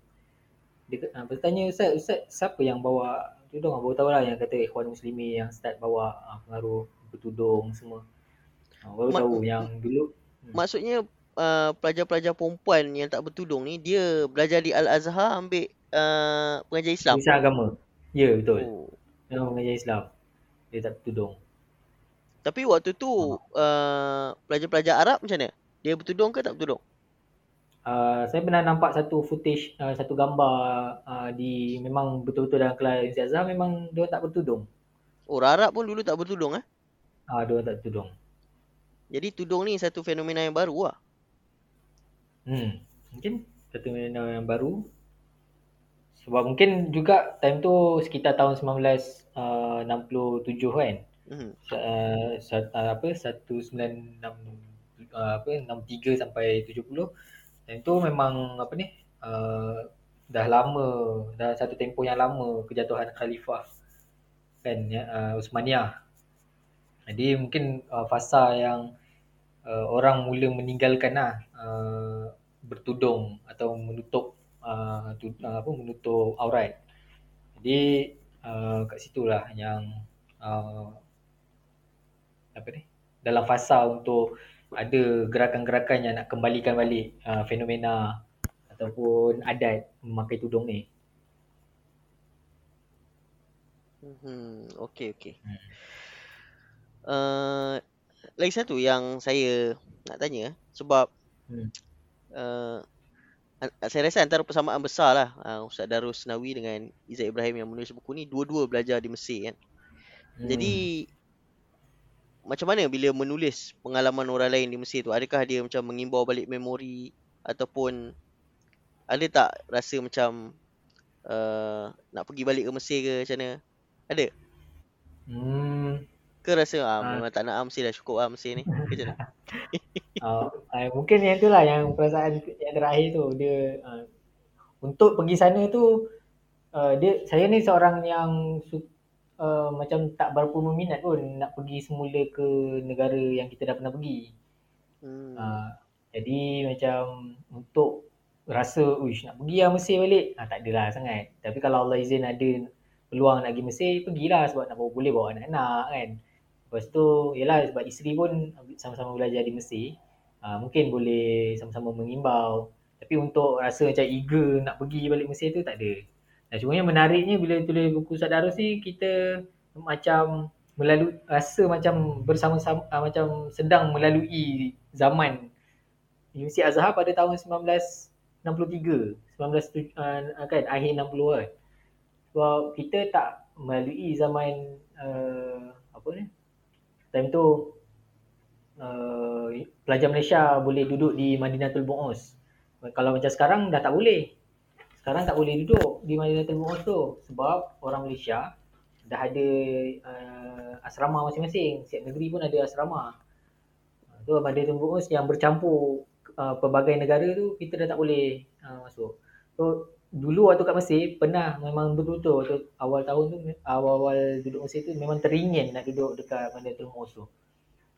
Dia ha, bertanya Ustaz, Ustaz siapa yang bawa tudung? Ah, Baru tahu lah yang kata Ikhwan Muslimi yang start bawa ah, pengaruh bertudung semua. Ha, baru Ma- tahu yang dulu Maksudnya uh, pelajar-pelajar perempuan yang tak bertudung ni dia belajar di Al-Azhar ambil uh, pengajar Islam. Islam agama. Ya betul. Oh. Memang mengajar Islam. Dia tak bertudung. Tapi waktu tu uh, pelajar-pelajar Arab macam mana? Dia bertudung ke tak bertudung? Uh, saya pernah nampak satu footage, uh, satu gambar uh, di memang betul-betul dalam kelas Ustaz Azhar memang dia tak bertudung. Orang Arab pun dulu tak bertudung eh. Ah uh, dia tak bertudung. Jadi tudung ni satu fenomena yang baru lah. Hmm. Mungkin satu fenomena yang baru. Sebab mungkin juga time tu sekitar tahun 1967 kan. Mhm. uh, sat, uh, apa 1966 uh, apa 63 sampai 70 dan itu memang apa ni uh, dah lama dah satu tempoh yang lama kejatuhan khalifah kan ya, uh, Uthmaniyah. Jadi mungkin uh, fasa yang uh, orang mula meninggalkan lah uh, bertudung atau menutup uh, tu, uh, apa menutup aurat. Jadi uh, kat situlah yang uh, apa ni dalam fasa untuk ada gerakan-gerakan yang nak kembalikan balik uh, fenomena ataupun adat memakai tudung ni. Hmm, okey okey. Hmm. Uh, lagi satu yang saya nak tanya sebab Hmm. uh, saya rasa antara persamaan besar lah uh, Ustaz Darus Nawi dengan Izzat Ibrahim yang menulis buku ni dua-dua belajar di Mesir kan. Hmm. Jadi macam mana bila menulis pengalaman orang lain di Mesir tu? Adakah dia macam mengimbau balik memori ataupun ada tak rasa macam uh, nak pergi balik ke Mesir ke macam mana? Ada? Hmm. Ke rasa ah, Ah. memang tak nak ah dah cukup ah Mesir ni? Macam mana? Uh, <laughs> uh, mungkin yang itulah yang perasaan yang terakhir tu dia uh, untuk pergi sana tu uh, dia saya ni seorang yang uh, macam tak berapa berminat pun nak pergi semula ke negara yang kita dah pernah pergi. Hmm. Uh, jadi macam untuk rasa uish nak pergi lah Mesir balik ah, tak adalah sangat. Tapi kalau Allah izin ada peluang nak pergi Mesir pergilah sebab nak boleh bawa anak-anak kan. Lepas tu yalah sebab isteri pun sama-sama belajar di Mesir. Uh, mungkin boleh sama-sama mengimbau. Tapi untuk rasa macam eager nak pergi balik Mesir tu tak ada. Dan cuma yang menariknya bila tulis buku Ustaz Darus ni kita macam melalui rasa macam bersama-sama uh, macam sedang melalui zaman Universiti Azhar pada tahun 1963 19 uh, kan akhir 60 kan sebab kita tak melalui zaman uh, apa ni time tu uh, pelajar Malaysia boleh duduk di Madinatul Bu'us kalau macam sekarang dah tak boleh sekarang tak boleh duduk di Madinatul Bu'us tu sebab orang Malaysia dah ada uh, asrama masing-masing. Setiap negeri pun ada asrama. Tu ada tembus yang bercampur uh, pelbagai negara tu kita dah tak boleh uh, masuk. So dulu waktu kat Mesir pernah memang betul-betul waktu awal tahun tu awal-awal duduk Mesir tu memang teringin nak duduk dekat Bandar Termus tu.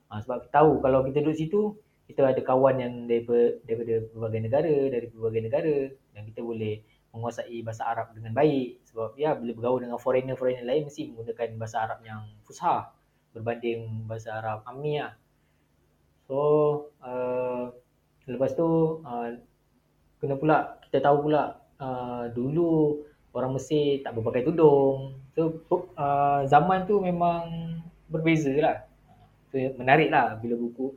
Uh, sebab tahu kalau kita duduk situ kita ada kawan yang daripada, daripada berbagai negara, dari berbagai negara dan kita boleh menguasai bahasa Arab dengan baik sebab ya bila bergaul dengan foreigner-foreigner lain mesti menggunakan bahasa Arab yang fusha berbanding bahasa Arab ammi lah. So uh, lepas tu uh, kena pula kita tahu pula uh, dulu orang Mesir tak berpakai tudung. So uh, zaman tu memang berbeza lah. So, menarik lah bila buku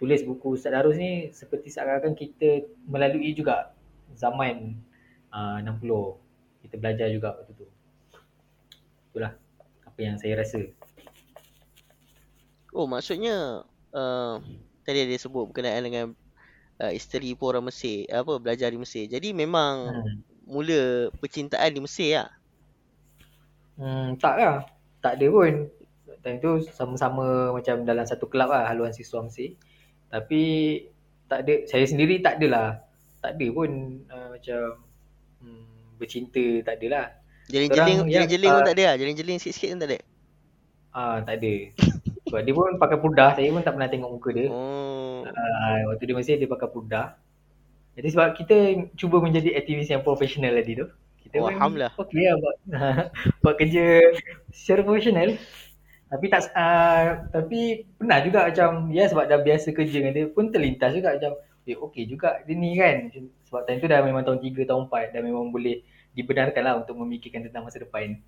tulis buku Ustaz Darus ni seperti seakan-akan kita melalui juga zaman uh, 60. Kita belajar juga waktu tu. Itulah apa yang saya rasa. Oh maksudnya uh, tadi dia sebut berkenaan dengan uh, isteri pun orang Mesir, apa belajar di Mesir. Jadi memang hmm. mula percintaan di Mesir lah. Hmm, tak lah. Tak ada pun. Time tu sama-sama macam dalam satu kelab lah haluan siswa Mesir. Tapi tak ada saya sendiri tak adalah. Tak ada pun uh, macam hmm, bercinta tak adalah. Jeling-jeling jeling-jeling pun uh, tak ada lah. Jeling-jeling sikit-sikit pun tak ada. Ah, tak ada. <laughs> Sebab dia pun pakai purdah, saya pun tak pernah tengok muka dia. Oh. Uh, waktu dia masih dia pakai purdah. Jadi sebab kita cuba menjadi aktivis yang profesional tadi tu. Kita oh, Alhamdulillah. Okay lah buat, <laughs> buat kerja secara profesional. Tapi tak uh, tapi pernah juga macam ya sebab dah biasa kerja dengan dia pun terlintas juga macam eh okey juga dia ni kan. Sebab time tu dah memang tahun 3 tahun 4 dah memang boleh dibenarkan lah untuk memikirkan tentang masa depan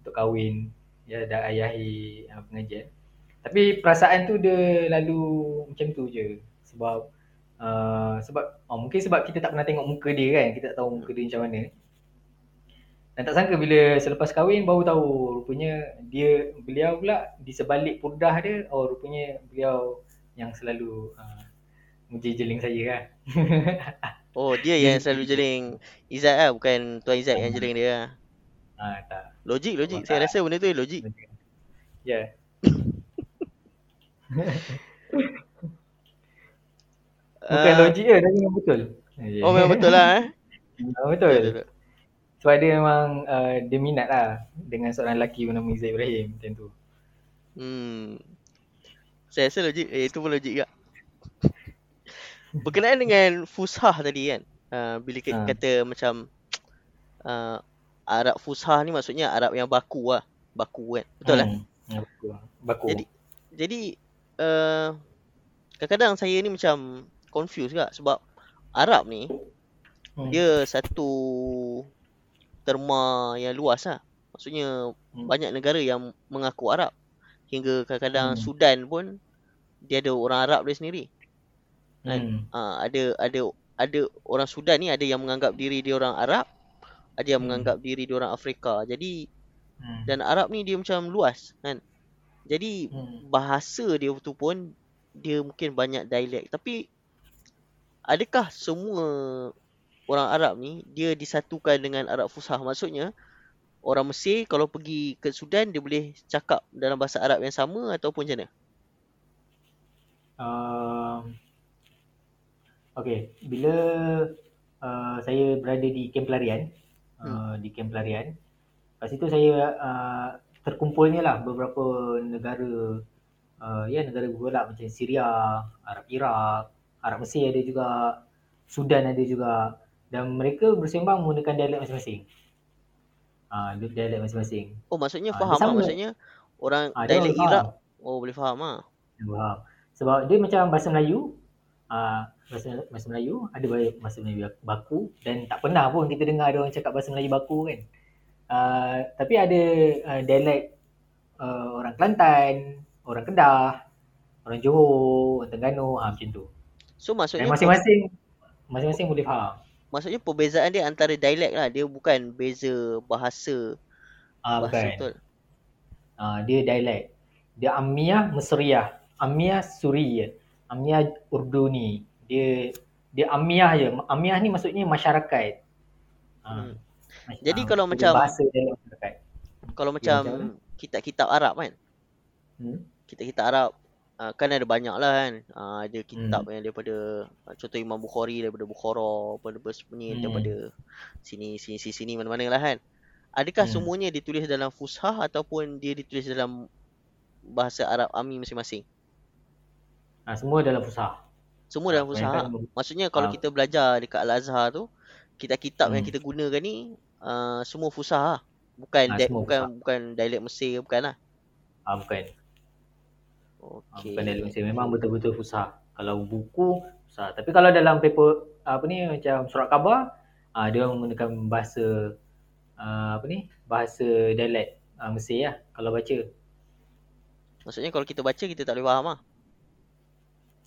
untuk kahwin ya dah ayahi uh, pengajian. Tapi perasaan tu dia lalu macam tu je sebab uh, sebab oh, mungkin sebab kita tak pernah tengok muka dia kan kita tak tahu muka dia macam mana dan tak sangka bila selepas kahwin baru tahu rupanya dia beliau pula di sebalik purdah dia oh rupanya beliau yang selalu uh, menjeling saya kan. <laughs> oh dia yang selalu jeling Izzat lah bukan Tuan Izzat yang jeling dia lah. Ah tak. Logik logik. Saya rasa benda tu logik. Ya. Yeah. Bukan uh, logik ke tapi memang betul. Oh memang betul lah eh. Betul. betul, betul. Sebab dia memang uh, dia minat lah dengan seorang lelaki bernama Izzat Ibrahim macam tu. Hmm. Saya rasa logik. Eh, itu pun logik juga. Berkenaan dengan fushah tadi kan. Uh, bila kita ha. kata macam uh, Arab fushah ni maksudnya Arab yang baku lah. Baku kan. Betul lah? hmm. lah? baku. baku. Jadi, jadi uh, kadang-kadang saya ni macam confused juga sebab Arab ni hmm. dia satu terma yang luas lah. Maksudnya hmm. banyak negara yang mengaku Arab. Hingga kadang-kadang hmm. Sudan pun dia ada orang Arab dia sendiri. Hmm. Ha, ada ada ada orang Sudan ni ada yang menganggap diri dia orang Arab, ada yang hmm. menganggap diri dia orang Afrika. Jadi hmm. dan Arab ni dia macam luas kan. Jadi hmm. bahasa dia tu pun dia mungkin banyak dialek tapi adakah semua orang Arab ni dia disatukan dengan Arab Fusha. Maksudnya orang Mesir kalau pergi ke Sudan dia boleh cakap dalam bahasa Arab yang sama ataupun macam mana? Uh, okay, bila uh, saya berada di kem pelarian, uh, hmm. di kem pelarian, lepas itu saya uh, terkumpulnya lah beberapa negara, uh, ya negara bergelap macam Syria, Arab Iraq, Arab Mesir ada juga, Sudan ada juga dan mereka bersembang menggunakan dialek masing-masing. Ah, uh, dialek masing-masing. Oh, maksudnya uh, faham lah. Maksudnya orang uh, dialek Iraq oh boleh faham ah. Faham. Sebab dia macam bahasa Melayu, ah uh, bahasa, bahasa Melayu ada bahasa Melayu baku dan tak pernah pun kita dengar ada orang cakap bahasa Melayu baku kan. Uh, tapi ada uh, dialek uh, orang Kelantan, orang Kedah, orang Johor, orang Terengganu, ah uh, macam tu. So maksudnya masing-masing masing-masing boleh faham. Maksudnya perbezaan dia antara dialek lah. Dia bukan beza bahasa. Ah bahasa bukan. betul. ah dia dialek dia amiyah mesriyah amiyah suriyah amiyah urduni. Dia dia amiyah je. Amiyah ni maksudnya masyarakat. Ah. Hmm. Jadi ah, kalau macam bahasa masyarakat kalau macam kitab-kitab Arab kan. Hmm. Kitab-kitab Arab uh, kan ada banyak lah kan. Uh, ada kitab Hmm. yang daripada uh, contoh Imam Bukhari daripada Bukhara, daripada ni Hmm. daripada sini sini sini, sini mana-mana lah kan. Adakah Hmm. semuanya ditulis dalam fushah ataupun dia ditulis dalam bahasa Arab Ami masing-masing? Ha, semua dalam fusah. Semua dalam fushah. Kebanyakan Maksudnya kalau Ah. kita belajar dekat Al-Azhar tu, kitab-kitab yang Hmm. kita gunakan ni uh, semua fushah lah. Bukan Ah, di, semua bukan fusha. bukan dialek Mesir bukan lah. ha, bukan. Ha, Okey. bukan dalam Mesir. Memang betul-betul fusah. Kalau buku, fusah. Tapi kalau dalam paper apa ni macam surat khabar, ah dia orang menggunakan bahasa ah, apa ni? Bahasa dialek ah, Mesir lah kalau baca. Maksudnya kalau kita baca kita tak boleh faham lah.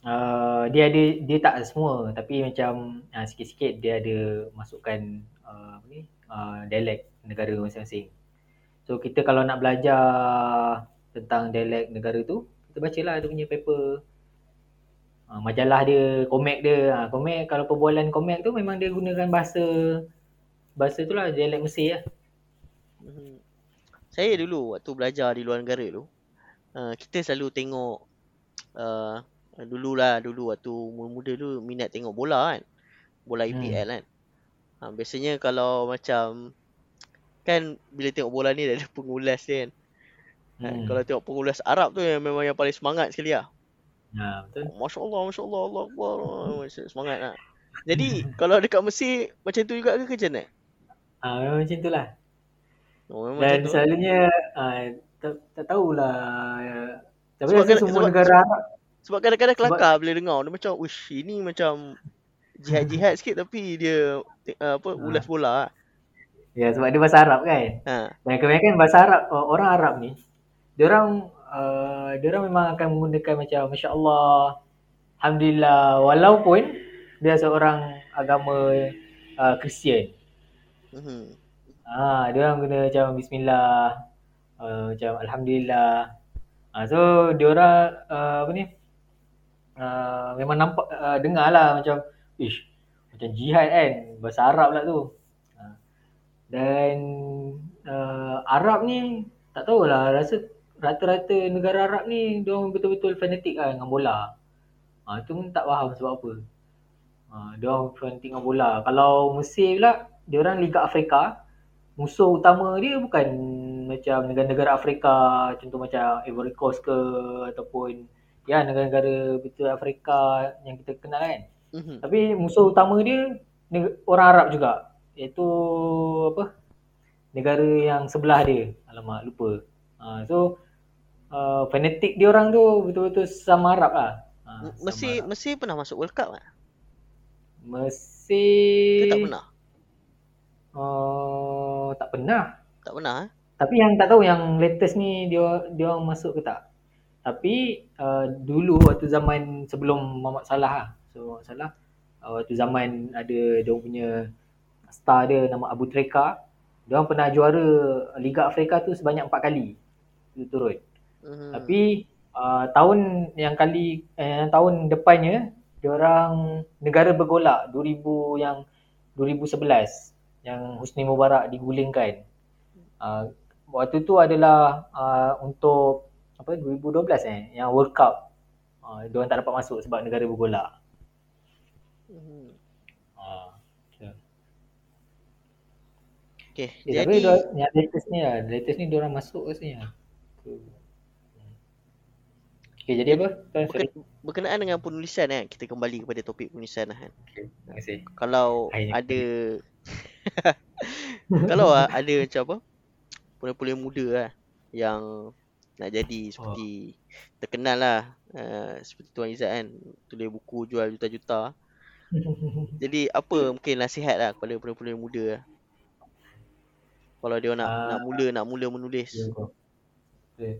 Uh, dia ada dia tak semua tapi macam uh, sikit-sikit dia ada masukkan uh, apa ni uh, dialek negara masing-masing. So kita kalau nak belajar tentang dialek negara tu, kita bacalah dia punya paper uh, majalah dia, komik dia. Uh, komik kalau perbualan komik tu memang dia gunakan bahasa bahasa tu lah dialek Mesir lah. Mhm. Saya dulu waktu belajar di luar negara tu, uh, kita selalu tengok uh, dululah dulu waktu muda-muda tu minat tengok bola kan. Bola Hmm. EPL kan. Ha, biasanya kalau macam kan bila tengok bola ni ada pengulas dia kan. Ha, Hmm. Kalau tengok pengulas Arab tu yang memang yang paling semangat sekali lah. Ha, betul. Masya Allah, Masya Allah, Allah Akbar. Masya- Semangat lah. Jadi <laughs> kalau dekat Mesir macam tu juga ke macam mana? Ha, memang macam tu lah. Oh, memang Dan macam tu. selalunya uh, tak, tak tahulah tapi Sebab kadang- semua sebab- negara Arab Sebab kadang-kadang Sebab- kelakar bila dengar dia macam uish ini macam jihad-jihad sikit tapi dia uh, apa Ha. ulas bola lah. ya sebab dia bahasa Arab kan Ha. dan kebanyakan bahasa Arab uh, orang Arab ni dia orang uh, dia orang memang akan menggunakan macam masya-Allah alhamdulillah walaupun dia seorang agama uh, Kristian Mhm. ah dia orang guna macam bismillah uh, macam alhamdulillah ah so dia orang uh, apa ni uh, memang nampak uh, dengar lah macam ish macam jihad kan bahasa Arab lah tu. Ah. dan uh, Arab ni tak tahulah rasa rata-rata negara Arab ni dia betul-betul fanatik lah dengan bola. Ah tu pun tak faham sebab apa. Ah dia orang fanatik dengan bola. Kalau Mesir pula dia orang Liga Afrika. Musuh utama dia bukan macam negara-negara Afrika contoh macam Ivory Coast ke ataupun ya negara-negara betul Afrika yang kita kenal kan Mhm. tapi musuh utama dia orang Arab juga iaitu apa negara yang sebelah dia alamak lupa ha, so uh, fanatik dia orang tu betul-betul sama Arab lah ha, M- sama Mesir Arab. Mesir pernah masuk World Cup? Mesir Ke tak pernah? uh, tak pernah Tak pernah eh? Tapi yang tak tahu yang latest ni dia dia orang masuk ke tak. Tapi uh, dulu waktu zaman sebelum Muhammad Salah lah. So Salah uh, waktu zaman ada dia punya star dia nama Abu Treka. Dia orang pernah juara Liga Afrika tu sebanyak empat kali. Turut-turut. Mhm. Tapi uh, tahun yang kali eh, tahun depannya dia orang negara bergolak 2000 yang 2011 yang Husni Mubarak digulingkan. Uh, waktu tu adalah uh, untuk apa 2012 eh yang World Cup. Uh, dia orang tak dapat masuk sebab negara bergolak. Uh, Okay, eh, jadi tapi dia, yang latest ni lah, latest ni dia orang masuk rasanya. Okay, jadi apa? Tuan, sorry. berke- berkenaan dengan penulisan kan, kita kembali kepada topik penulisan lah kan. Okay, terima kasih. Kalau Akhirnya. ada <laughs> kalau ah, ada macam apa? Pula-pula muda lah yang nak jadi seperti terkenal lah uh, seperti Tuan Izzat kan tulis buku jual juta-juta <laughs> jadi apa mungkin nasihat lah kepada pula-pula muda lah kalau dia nak Ah. nak mula nak mula menulis Ya. Okay.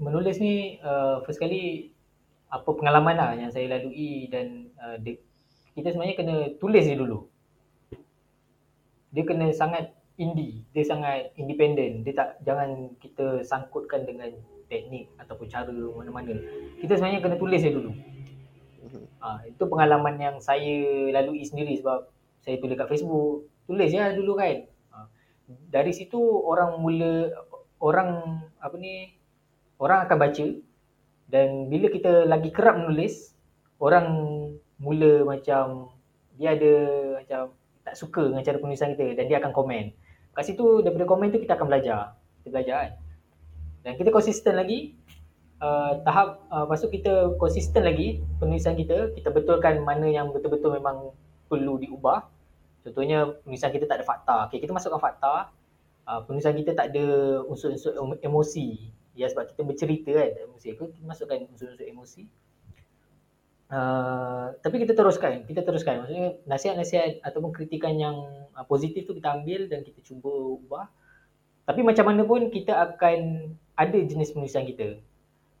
Menulis ni uh, first kali apa pengalaman lah yang saya lalui dan uh, dia, kita sebenarnya kena tulis dia dulu. Dia kena sangat indie, dia sangat independent. Dia tak jangan kita sangkutkan dengan teknik ataupun cara mana-mana. Kita sebenarnya kena tulis dia dulu. Mhm. Ha, itu pengalaman yang saya lalui sendiri sebab saya tulis kat Facebook. Tulis lah dulu kan. Ha. dari situ orang mula orang apa ni orang akan baca dan bila kita lagi kerap menulis orang mula macam dia ada macam tak suka dengan cara penulisan kita dan dia akan komen. Kat situ daripada komen tu kita akan belajar. Kita belajar kan. Dan kita konsisten lagi uh, tahap uh, lepas tu kita konsisten lagi penulisan kita, kita betulkan mana yang betul-betul memang perlu diubah. Contohnya penulisan kita tak ada fakta. Okay, kita masukkan fakta. Uh, penulisan kita tak ada unsur-unsur emosi. Ya sebab kita bercerita kan, emosi. Kita masukkan unsur-unsur emosi. Uh, tapi kita teruskan, kita teruskan. Maksudnya nasihat-nasihat ataupun kritikan yang uh, positif tu kita ambil dan kita cuba ubah. Tapi macam mana pun kita akan ada jenis penulisan kita.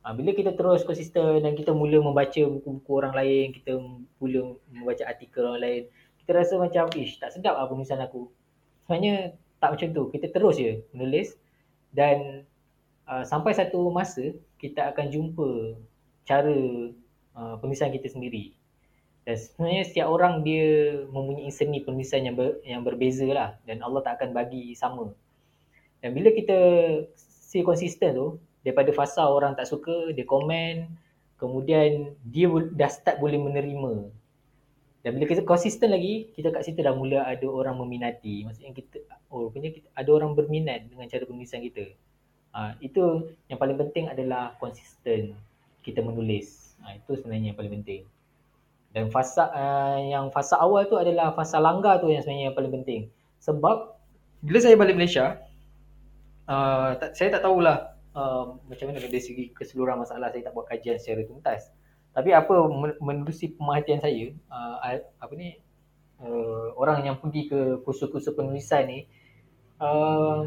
Uh, bila kita terus konsisten dan kita mula membaca buku-buku orang lain, kita mula membaca artikel orang lain, kita rasa macam, ish tak sedap lah penulisan aku. Sebenarnya tak macam tu. Kita terus je menulis dan uh, sampai satu masa kita akan jumpa cara uh, penulisan kita sendiri. Dan sebenarnya setiap orang dia mempunyai seni penulisan yang ber, yang berbeza lah dan Allah tak akan bagi sama. Dan bila kita stay konsisten tu daripada fasa orang tak suka, dia komen, kemudian dia dah start boleh menerima. Dan bila kita konsisten lagi, kita kat situ dah mula ada orang meminati. Maksudnya kita oh rupanya kita, ada orang berminat dengan cara penulisan kita. Uh, itu yang paling penting adalah konsisten kita menulis. Ha, itu sebenarnya yang paling penting. Dan fasa uh, yang fasa awal tu adalah fasa langgar tu yang sebenarnya yang paling penting. Sebab bila saya balik Malaysia, uh, tak, saya tak tahulah uh, macam mana dari segi keseluruhan masalah saya tak buat kajian secara tuntas. Tapi apa menerusi pemerhatian saya, uh, apa ni uh, orang yang pergi ke kursus-kursus penulisan ni uh,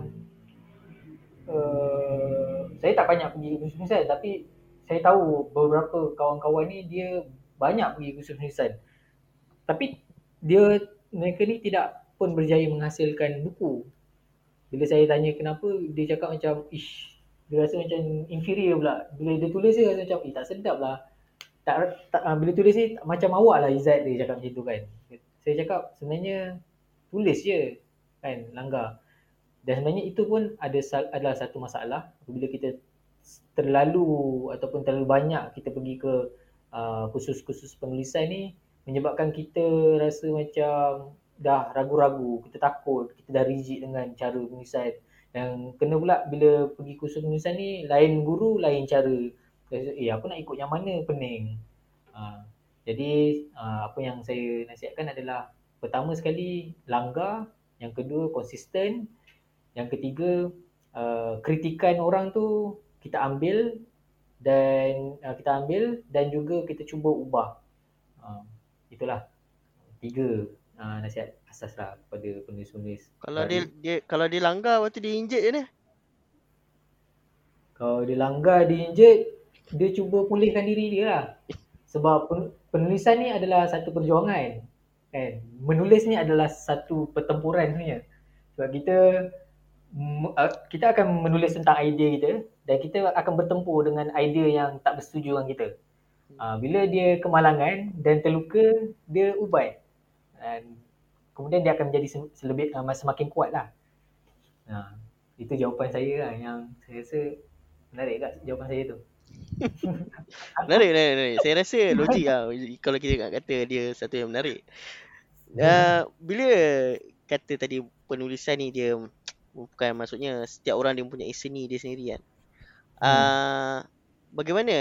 uh, saya tak banyak pergi ke kursus penulisan tapi saya tahu beberapa kawan-kawan ni dia banyak pergi kursus penulisan. Tapi dia mereka ni tidak pun berjaya menghasilkan buku. Bila saya tanya kenapa, dia cakap macam ish, dia rasa macam inferior pula. Bila dia tulis dia rasa macam, eh tak sedap lah. Tak, tak, uh, bila tulis ni macam awak lah Izzat dia cakap macam tu kan. Saya cakap sebenarnya tulis je kan langgar. Dan sebenarnya itu pun ada adalah satu masalah bila kita terlalu ataupun terlalu banyak kita pergi ke uh, khusus-khusus penulisan ni menyebabkan kita rasa macam dah ragu-ragu, kita takut, kita dah rigid dengan cara penulisan. Dan kena pula bila pergi kursus penulisan ni lain guru, lain cara. Eh aku nak ikut yang mana pening. Uh, jadi uh, apa yang saya nasihatkan adalah pertama sekali langgar, yang kedua konsisten, yang ketiga uh, kritikan orang tu kita ambil dan uh, kita ambil dan juga kita cuba ubah. Uh, itulah tiga uh, nasihat asas lah kepada penulis-penulis. Kalau dia, dia kalau dia langgar waktu dia injet je ni. Kalau dia langgar dia injet, dia cuba pulihkan diri dia lah. Sebab penulisan ni adalah satu perjuangan. Kan? Menulis ni adalah satu pertempuran sebenarnya. Sebab kita kita akan menulis tentang idea kita dan kita akan bertempur dengan idea yang tak bersetuju dengan kita. Uh, bila dia kemalangan dan terluka, dia ubat. Dan kemudian dia akan menjadi selebih uh, semakin kuat lah. Uh, itu jawapan saya lah yang saya rasa menarik tak jawapan saya tu. <laughs> menarik, menarik, menarik. Saya rasa logik lah <laughs> kalau kita nak kata dia satu yang menarik. Uh, bila kata tadi penulisan ni dia bukan maksudnya setiap orang dia mempunyai seni dia sendiri kan. Hmm. Uh, bagaimana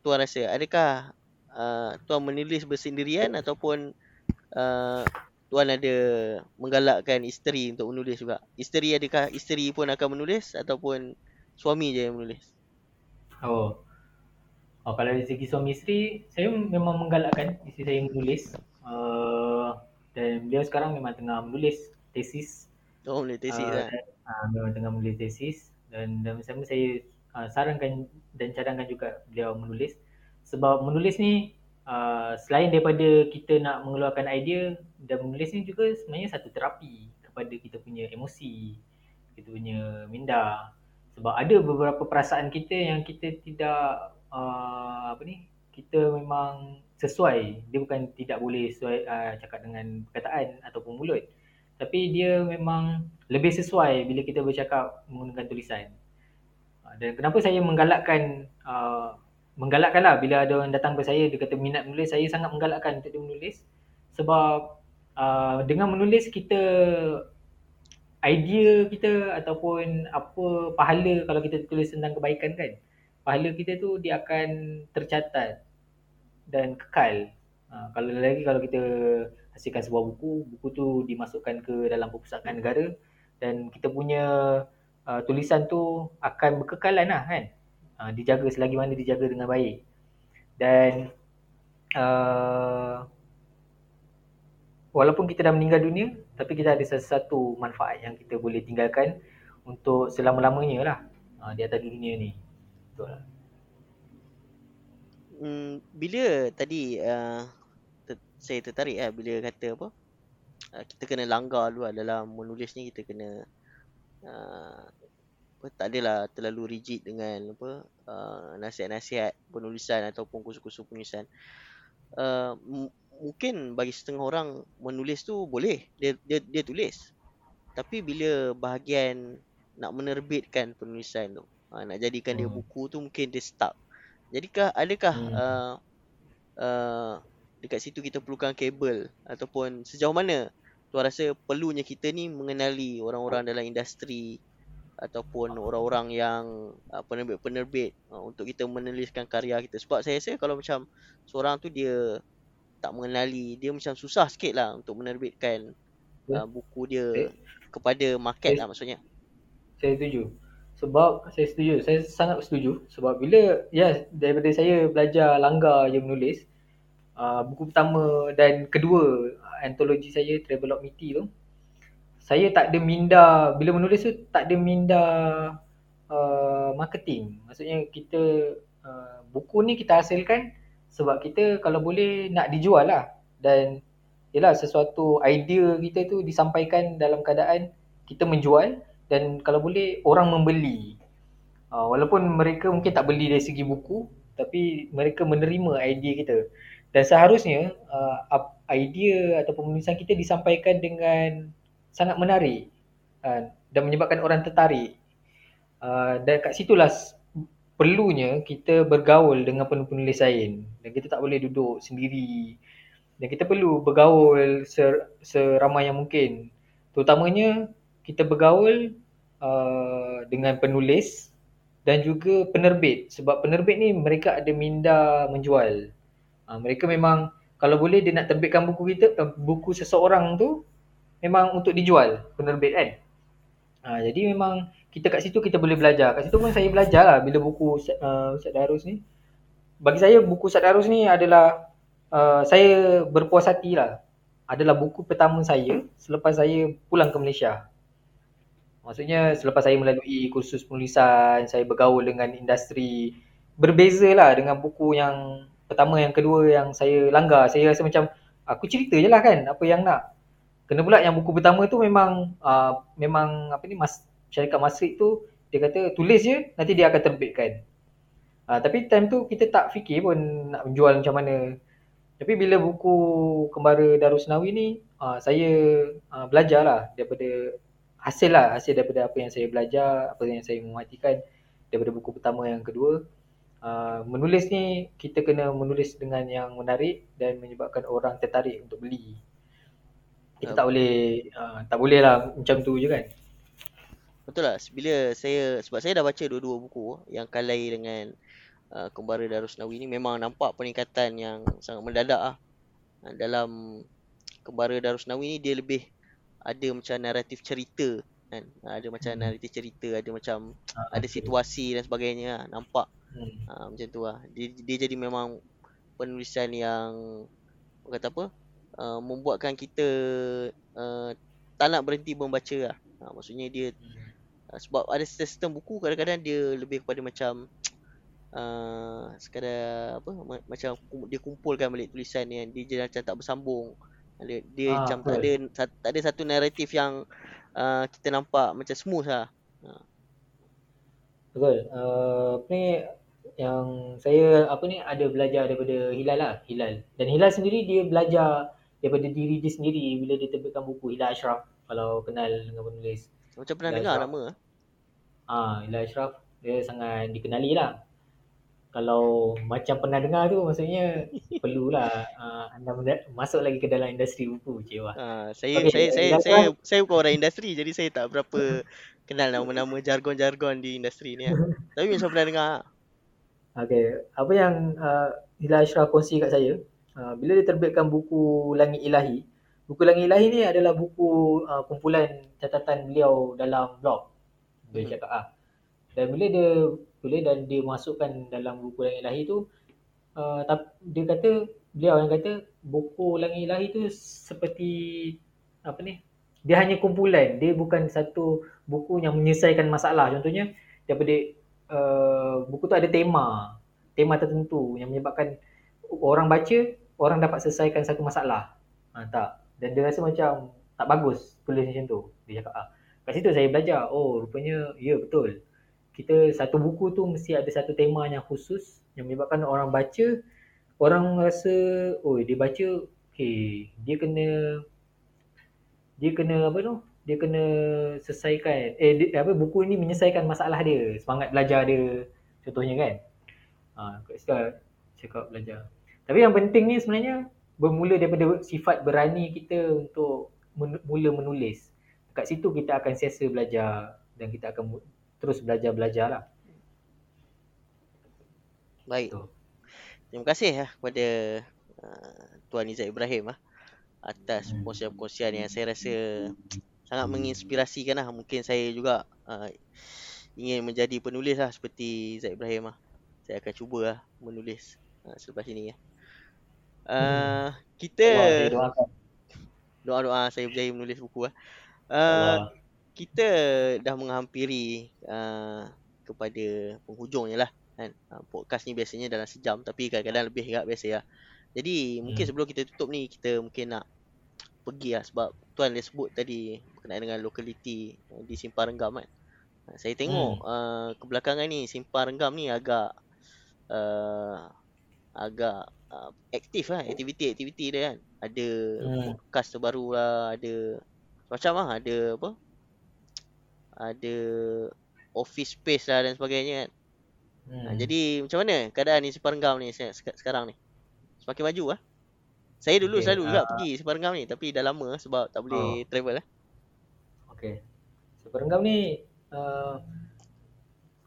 tuan rasa? Adakah uh, tuan menulis bersendirian ataupun uh, tuan ada menggalakkan isteri untuk menulis juga? Isteri adakah isteri pun akan menulis ataupun suami je yang menulis? Oh. Oh, kalau dari segi suami isteri, saya memang menggalakkan isteri saya menulis. Uh, dan beliau sekarang memang tengah menulis tesis. Oh, menulis tesis uh, lah. Uh, memang tengah menulis tesis. Dan, dan bersama saya uh, sarankan dan cadangkan juga beliau menulis sebab menulis ni uh, selain daripada kita nak mengeluarkan idea dan menulis ni juga sebenarnya satu terapi kepada kita punya emosi kita punya minda. Sebab ada beberapa perasaan kita yang kita tidak uh, apa ni kita memang sesuai. Dia bukan tidak boleh sesuai uh, cakap dengan perkataan ataupun mulut. Tapi dia memang lebih sesuai bila kita bercakap menggunakan tulisan. Uh, dan kenapa saya menggalakkan uh, menggalakkan lah. Bila ada orang datang ke saya dia kata minat menulis. Saya sangat menggalakkan untuk dia menulis. Sebab uh, dengan menulis kita idea kita ataupun apa pahala kalau kita tulis tentang kebaikan kan pahala kita tu dia akan tercatat dan kekal. Uh, kalau lagi kalau kita hasilkan sebuah buku buku tu dimasukkan ke dalam perpustakaan negara dan kita punya uh, tulisan tu akan berkekalan lah kan uh, dijaga selagi mana dijaga dengan baik. Dan uh, walaupun kita dah meninggal dunia tapi kita ada sesuatu manfaat yang kita boleh tinggalkan untuk selama-lamanya lah uh, di atas dunia ni. Betul lah Hmm, bila tadi uh, ter- saya tertarik lah bila kata apa kita kena langgar dulu lah dalam menulis ni kita kena uh, apa, tak adalah terlalu rigid dengan apa uh, nasihat-nasihat penulisan ataupun kursus-kursus penulisan. Uh, m- mungkin bagi setengah orang menulis tu boleh dia dia dia tulis. Tapi bila bahagian nak menerbitkan penulisan tu, uh, nak jadikan dia Hmm. buku tu mungkin dia stuck. Jadikah adakah Hmm. uh, uh, dekat situ kita perlukan kabel ataupun sejauh mana tuan rasa perlunya kita ni mengenali orang-orang dalam industri ataupun orang-orang yang uh, penerbit-penerbit uh, untuk kita menuliskan karya kita sebab saya rasa kalau macam seorang tu dia tak mengenali dia macam susah sikit lah untuk menerbitkan uh, buku dia Eh, kepada market eh, lah maksudnya Saya setuju. Sebab saya setuju. Saya sangat setuju. Sebab bila ya daripada saya belajar langgar je menulis, uh, buku pertama dan kedua antologi saya Travelog Miti tu, saya tak ada minda bila menulis tu tak ada minda uh, marketing. Maksudnya kita uh, buku ni kita hasilkan sebab kita kalau boleh nak dijual lah dan yalah sesuatu idea kita tu disampaikan dalam keadaan kita menjual dan kalau boleh orang membeli. Uh, walaupun mereka mungkin tak beli dari segi buku tapi mereka menerima idea kita. Dan seharusnya uh, idea atau penulisan kita disampaikan dengan sangat menarik uh, dan menyebabkan orang tertarik. Uh, dan kat situlah perlunya kita bergaul dengan penulis lain dan kita tak boleh duduk sendiri dan kita perlu bergaul ser, seramai yang mungkin. Terutamanya kita bergaul uh, dengan penulis dan juga penerbit sebab penerbit ni mereka ada minda menjual. Uh, mereka memang kalau boleh dia nak terbitkan buku kita uh, buku seseorang tu memang untuk dijual penerbit kan. Uh, jadi memang kita kat situ kita boleh belajar. Kat situ pun saya belajar lah bila buku uh, Ustaz Darus ni. Bagi saya buku Ustaz Darus ni adalah uh, saya berpuas hati lah. Adalah buku pertama saya selepas saya pulang ke Malaysia. Maksudnya selepas saya melalui kursus penulisan, saya bergaul dengan industri. Berbeza lah dengan buku yang pertama, yang kedua yang saya langgar. Saya rasa macam aku cerita je lah kan apa yang nak. Kena pula yang buku pertama tu memang uh, memang apa ni mas, syarikat Masrik tu dia kata tulis je nanti dia akan terbitkan. Uh, tapi time tu kita tak fikir pun nak menjual macam mana. Tapi bila buku Kembara Darusnawi ni uh, saya uh, belajar lah daripada hasil lah hasil daripada apa yang saya belajar apa yang saya mematikan daripada buku pertama yang kedua uh, menulis ni kita kena menulis dengan yang menarik dan menyebabkan orang tertarik untuk beli kita tak boleh uh, tak boleh lah macam tu je kan. Betul lah bila saya sebab saya dah baca dua-dua buku yang Kalai dengan uh, Kembara Darusnawi ni memang nampak peningkatan yang sangat mendadak lah dalam Kembara Darusnawi ni dia lebih ada macam naratif cerita kan. Ada macam Hmm. naratif cerita ada macam uh, ada situasi dan sebagainya lah. nampak. Hmm. ha, macam tu lah dia, dia jadi memang penulisan yang kata apa uh, membuatkan kita uh, tak nak berhenti membaca lah. Ha, maksudnya dia uh, sebab ada sistem buku kadang-kadang dia lebih kepada macam <tsk> uh, sekadar apa ma- macam dia kumpulkan balik tulisan yang dia je macam tak bersambung. Dia, dia Ah, macam tak betul. ada sa- tak ada satu naratif yang uh, kita nampak macam smooth lah. Betul. Uh, apa ni yang saya apa ni ada belajar daripada Hilal lah Hilal. Dan Hilal sendiri dia belajar daripada diri dia sendiri bila dia terbitkan buku Hilal Ashraf kalau kenal dengan penulis Macam pernah Ila dengar Ashraf. nama. ah. Ah, Ila Ashraf dia sangat dikenali lah. Kalau macam pernah dengar tu maksudnya <laughs> perlulah uh, anda masuk lagi ke dalam industri buku cewa. Ah, saya Okey, saya saya Ila saya Ashraf. saya bukan orang industri jadi saya tak berapa kenal nama-nama jargon-jargon di industri ni kan. Tapi macam pernah dengar. <laughs> Okey, apa yang uh, Ila Ashraf kongsi kat saya, uh, bila dia terbitkan buku Langit Ilahi, buku Langit Ilahi ni adalah buku uh, kumpulan catatan beliau dalam blog. Dia Mhm. cakap ah. Dan bila dia bila dan dia masukkan dalam buku Langit Ilahi tu uh, dia kata beliau yang kata buku Langit Ilahi tu seperti apa ni? Dia hanya kumpulan, dia bukan satu buku yang menyelesaikan masalah. Contohnya daripada uh, buku tu ada tema, tema tertentu yang menyebabkan orang baca, orang dapat selesaikan satu masalah. Ha, tak. Dan dia rasa macam tak bagus tulis macam tu. Dia cakap ah. Kat situ saya belajar, oh rupanya ya betul. Kita satu buku tu mesti ada satu tema yang khusus yang menyebabkan orang baca, orang rasa oh dia baca okay, dia kena dia kena apa tu? Dia kena selesaikan eh dia, apa buku ni menyelesaikan masalah dia, semangat belajar dia contohnya kan. Ha, kat situ cakap belajar. Tapi yang penting ni sebenarnya bermula daripada sifat berani kita untuk men- mula menulis. Kat situ kita akan siasa belajar dan kita akan mu- terus belajar-belajar lah. Baik. Tu. Terima kasih lah kepada uh, Tuan Izzat Ibrahim lah atas Hmm. perkongsian-perkongsian yang saya rasa sangat menginspirasikan lah. Mungkin saya juga uh, ingin menjadi penulis lah seperti Izzat Ibrahim lah. Saya akan cuba lah menulis uh, selepas ini ya. Uh, kita doa-doa saya berjaya menulis buku lah. Uh, kita dah menghampiri uh, kepada penghujungnya lah kan. Uh, podcast ni biasanya dalam sejam tapi kadang-kadang lebih agak biasa lah. Jadi mungkin Hmm. sebelum kita tutup ni kita mungkin nak pergi lah sebab tuan dia sebut tadi berkenaan dengan lokaliti di Simpang Renggam kan. Saya tengok uh, kebelakangan ni Simpang Renggam ni agak uh, agak uh, aktif lah aktiviti-aktiviti dia kan. Ada Hmm. podcast terbaru lah, ada macam lah, ada apa? Ada office space lah dan sebagainya kan. Hmm. Ha, jadi macam mana keadaan di Simpang Renggam ni se- sek- sekarang ni? Semakin maju ah. Saya dulu Okey, selalu juga ah. pergi Simpang Renggam ni tapi dah lama sebab tak boleh travel lah. Okey. Seperenggam ni uh,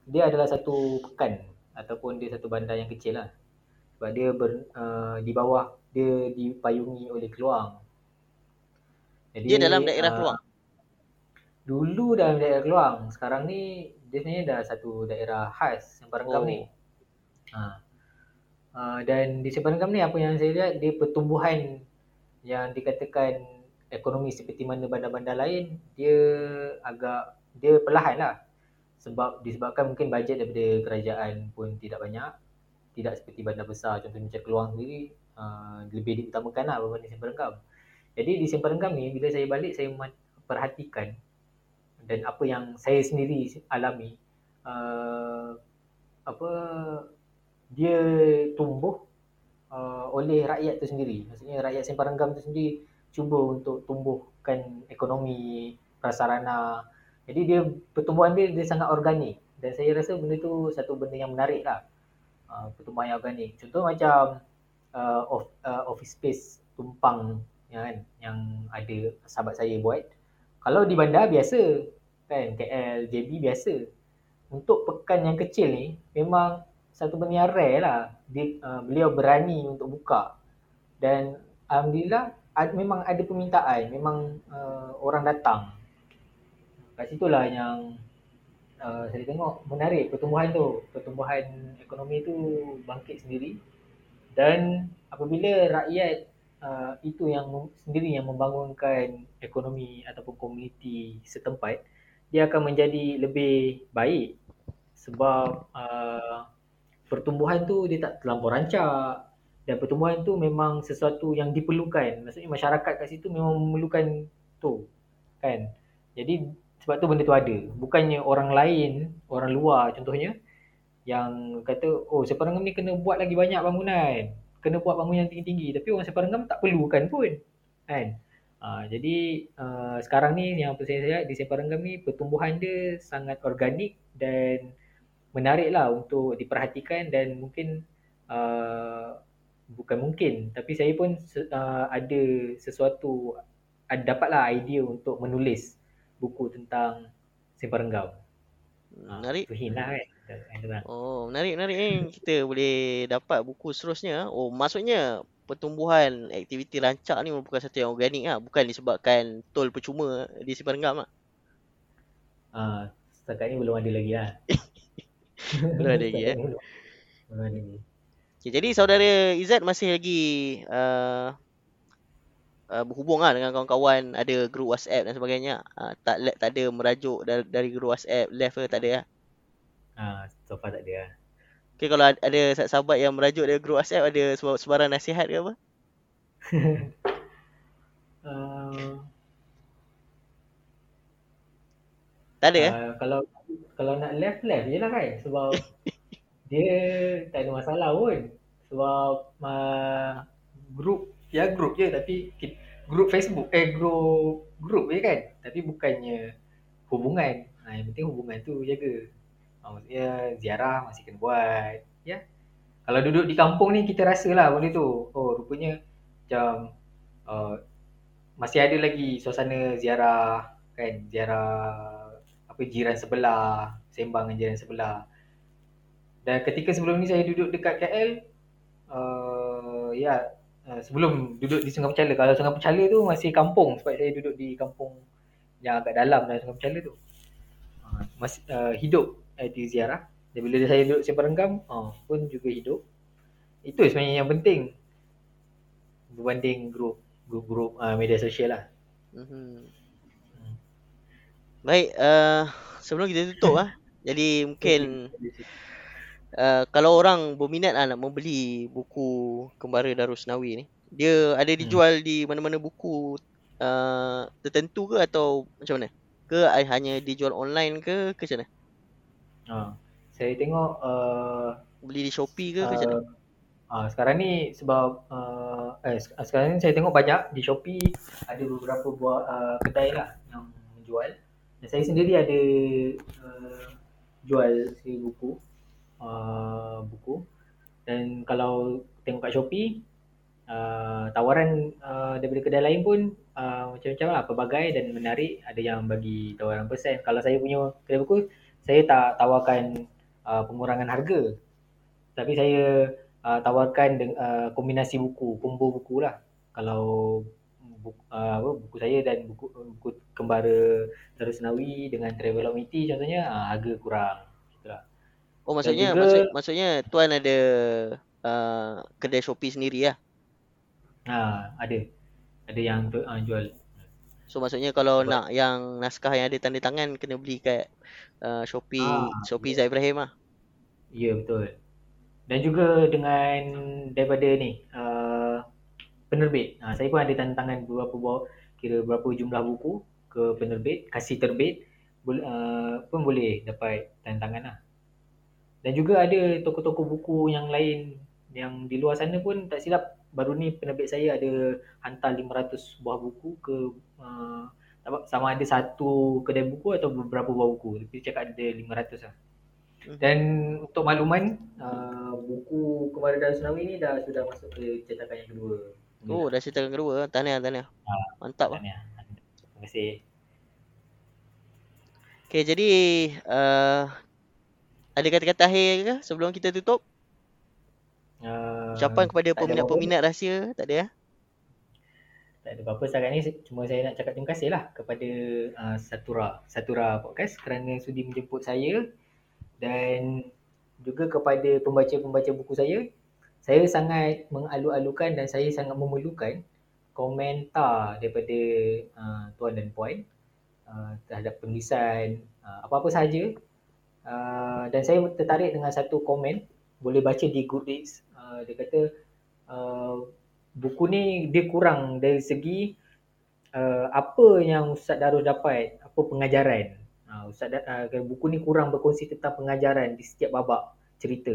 dia adalah satu pekan ataupun dia satu bandar yang kecil lah. Sebab dia ber, uh, di bawah dia dipayungi oleh Keluang. Jadi, Dia dalam daerah ah, Keluang. Dulu dalam daerah Keluang. Sekarang ni dia sebenarnya dah satu daerah khas Seperenggam Oh. ni. Ha. Uh, dan di Seperenggam ni apa yang saya lihat dia pertumbuhan yang dikatakan ekonomi seperti mana bandar-bandar lain dia agak dia perlahan lah sebab disebabkan mungkin bajet daripada kerajaan pun tidak banyak tidak seperti bandar besar contohnya macam Keluang sendiri uh, lebih diutamakan lah berbanding Seperenggam jadi di Seperenggam ni bila saya balik saya perhatikan dan apa yang saya sendiri alami uh, apa dia tumbuh uh, oleh rakyat tu sendiri. Maksudnya rakyat Simpang Renggam tu sendiri cuba untuk tumbuhkan ekonomi prasarana. Jadi dia pertumbuhan dia dia sangat organik dan saya rasa benda tu satu benda yang menarik lah. Uh, pertumbuhan yang organik. Contoh macam uh, of, uh, office space tumpang ya kan yang ada sahabat saya buat. Kalau di bandar biasa kan KL, JB biasa. Untuk pekan yang kecil ni memang satu benda yang rare lah. Dia, uh, beliau berani untuk buka. Dan Alhamdulillah ad, memang ada permintaan. Memang uh, orang datang. Kat situlah yang uh, saya tengok menarik pertumbuhan tu. Pertumbuhan ekonomi tu bangkit sendiri. Dan apabila rakyat uh, itu yang sendiri yang membangunkan ekonomi ataupun komuniti setempat, dia akan menjadi lebih baik sebab uh, pertumbuhan tu dia tak terlampau rancak dan pertumbuhan tu memang sesuatu yang diperlukan. Maksudnya masyarakat kat situ memang memerlukan tu. Kan? Jadi sebab tu benda tu ada. Bukannya orang lain, orang luar contohnya yang kata oh Separenggam ni kena buat lagi banyak bangunan. Kena buat bangunan tinggi-tinggi tapi orang Separenggam tak perlukan pun. Kan? Uh, jadi uh, sekarang ni yang saya lihat di Separenggam ni pertumbuhan dia sangat organik dan menarik lah untuk diperhatikan dan mungkin uh, bukan mungkin tapi saya pun uh, ada sesuatu dapatlah idea untuk menulis buku tentang Separenggam. Menarik. Uh, lah kan. Oh, menarik menarik eh. Kita boleh dapat buku seterusnya. Oh, maksudnya pertumbuhan aktiviti rancak ni merupakan satu yang organik lah. Bukan disebabkan tol percuma di Simpang Renggam lah. Uh, setakat ni belum ada lagi lah. <laughs> belum ada lagi eh. Belum ada lagi. Okay, jadi saudara Izzat masih lagi uh, uh, berhubung lah dengan kawan-kawan ada grup WhatsApp dan sebagainya. Uh, tak tak ada merajuk dari, dari grup WhatsApp left ke tak ada lah. Uh, so far tak ada lah. Okay, kalau ada sahabat yang merajuk dari grup WhatsApp ada sebarang nasihat ke apa? <laughs> uh, tak ada uh, eh? Kalau kalau nak left left je lah kan sebab <laughs> dia tak ada masalah pun sebab uh, group ya group je tapi group Facebook eh group group je kan. Tapi bukannya hubungan. Ha, yang penting hubungan tu jaga. Maksudnya ziarah masih kena buat ya. Kalau duduk di kampung ni kita rasa lah benda tu. Oh rupanya macam uh, masih ada lagi suasana ziarah kan. Ziarah apa jiran sebelah sembang dengan jiran sebelah. Dan ketika sebelum ni saya duduk dekat KL uh, ya uh, sebelum duduk di Sungai Penchala kalau Sungai Penchala tu masih kampung sebab saya duduk di kampung yang agak dalam dalam Sungai Penchala tu. Uh, masih uh, hidup di ziarah. Dan bila saya duduk simpan renggam oh, pun juga hidup. Itu sebenarnya yang penting. Berbanding grup grup-grup uh, media sosial lah. Mm-hmm. baik uh, sebelum kita tutup ah <laughs> jadi mungkin uh, kalau orang berminat lah nak membeli buku Kembara Darusnawi ni dia ada dijual hmm. di mana-mana buku uh, tertentu ke atau macam mana ke hanya dijual online ke ke macam mana Ha. Saya tengok uh, beli di Shopee ke uh, ke macam mana? Uh, sekarang ni sebab uh, eh sekarang ni saya tengok banyak di Shopee ada beberapa buah uh, kedai lah yang menjual. Dan saya sendiri ada uh, jual si buku uh, buku. Dan kalau tengok kat Shopee uh, tawaran uh, daripada kedai lain pun uh, macam-macam lah pelbagai dan menarik. Ada yang bagi tawaran persen. Kalau saya punya kedai buku saya tak tawarkan uh, pengurangan harga. Tapi saya uh, tawarkan de- uh, kombinasi buku combo buku lah. Kalau buku, uh, apa, buku saya dan buku, buku kembara Darusnawi dengan Travel Omiti contohnya uh, harga kurang oh maksudnya juga, maksud, maksudnya tuan ada uh, kedai Shopee sendiri lah ha, ada ada yang tu, uh, jual So maksudnya kalau Sebab nak yang naskah yang ada tanda tangan kena beli kat uh, Shopee ah, Shopee yeah. Ibrahim lah. Ya yeah, betul. Dan juga dengan daripada ni uh, penerbit. Uh, saya pun ada tanda tangan beberapa buah kira berapa jumlah buku ke penerbit, kasih terbit uh, pun boleh dapat tanda tangan lah. Dan juga ada toko-toko buku yang lain yang di luar sana pun tak silap. Baru ni penerbit saya ada hantar 500 buah buku ke uh, sama ada satu kedai buku atau beberapa buah buku. Tapi cakap ada 500 lah. Hmm. dan untuk makluman uh, buku Kemara dan Tsunami ni dah sudah masuk ke cetakan yang kedua. Oh dah cetakan kedua. Tahniah tahniah. Ha, mantap. lah terima kasih. Okay, jadi uh, ada kata-kata akhir ke sebelum kita tutup? Uh, Ucapan kepada peminat-peminat rahsia tak ada ya? Tak ada apa-apa sekarang ni cuma saya nak cakap terima kasih lah kepada uh, Satura Satura Podcast kerana sudi menjemput saya dan juga kepada pembaca-pembaca buku saya saya sangat mengalu-alukan dan saya sangat memerlukan komentar daripada uh, tuan dan puan uh, terhadap penulisan uh, apa-apa sahaja uh, dan saya tertarik dengan satu komen boleh baca di Goodreads uh, dia kata uh, buku ni dia kurang dari segi uh, apa yang Ustaz Darus dapat, apa pengajaran. Uh, Ustaz uh, buku ni kurang berkongsi tentang pengajaran di setiap babak cerita.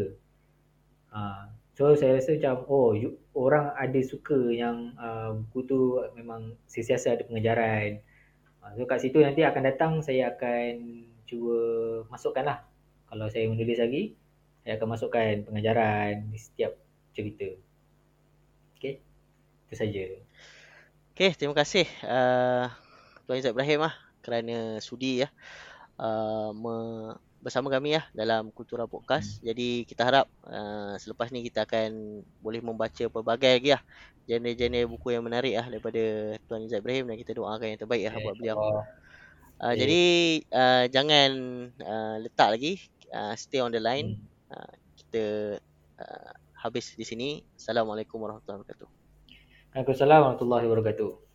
Uh, So saya rasa macam oh you, orang ada suka yang uh, buku tu memang sesiasa ada pengejaran. Uh, so kat situ nanti akan datang saya akan cuba masukkan lah. Kalau saya menulis lagi, saya akan masukkan pengajaran di setiap cerita. Okay, itu saja. Okay, terima kasih uh, Tuan Izzat Ibrahim lah kerana sudi ya uh, me- bersama kami ya dalam Kultura Podcast. Hmm. Jadi kita harap uh, selepas ni kita akan boleh membaca pelbagai lagi lah jenis-jenis buku yang menarik lah daripada Tuan Izzat Ibrahim dan kita doakan yang terbaik lah buat beliau. Uh, okay. Jadi uh, jangan uh, letak lagi, uh, stay on the line. Hmm. Uh, kita uh, habis di sini. Assalamualaikum warahmatullahi wabarakatuh. Waalaikumsalam warahmatullahi wabarakatuh.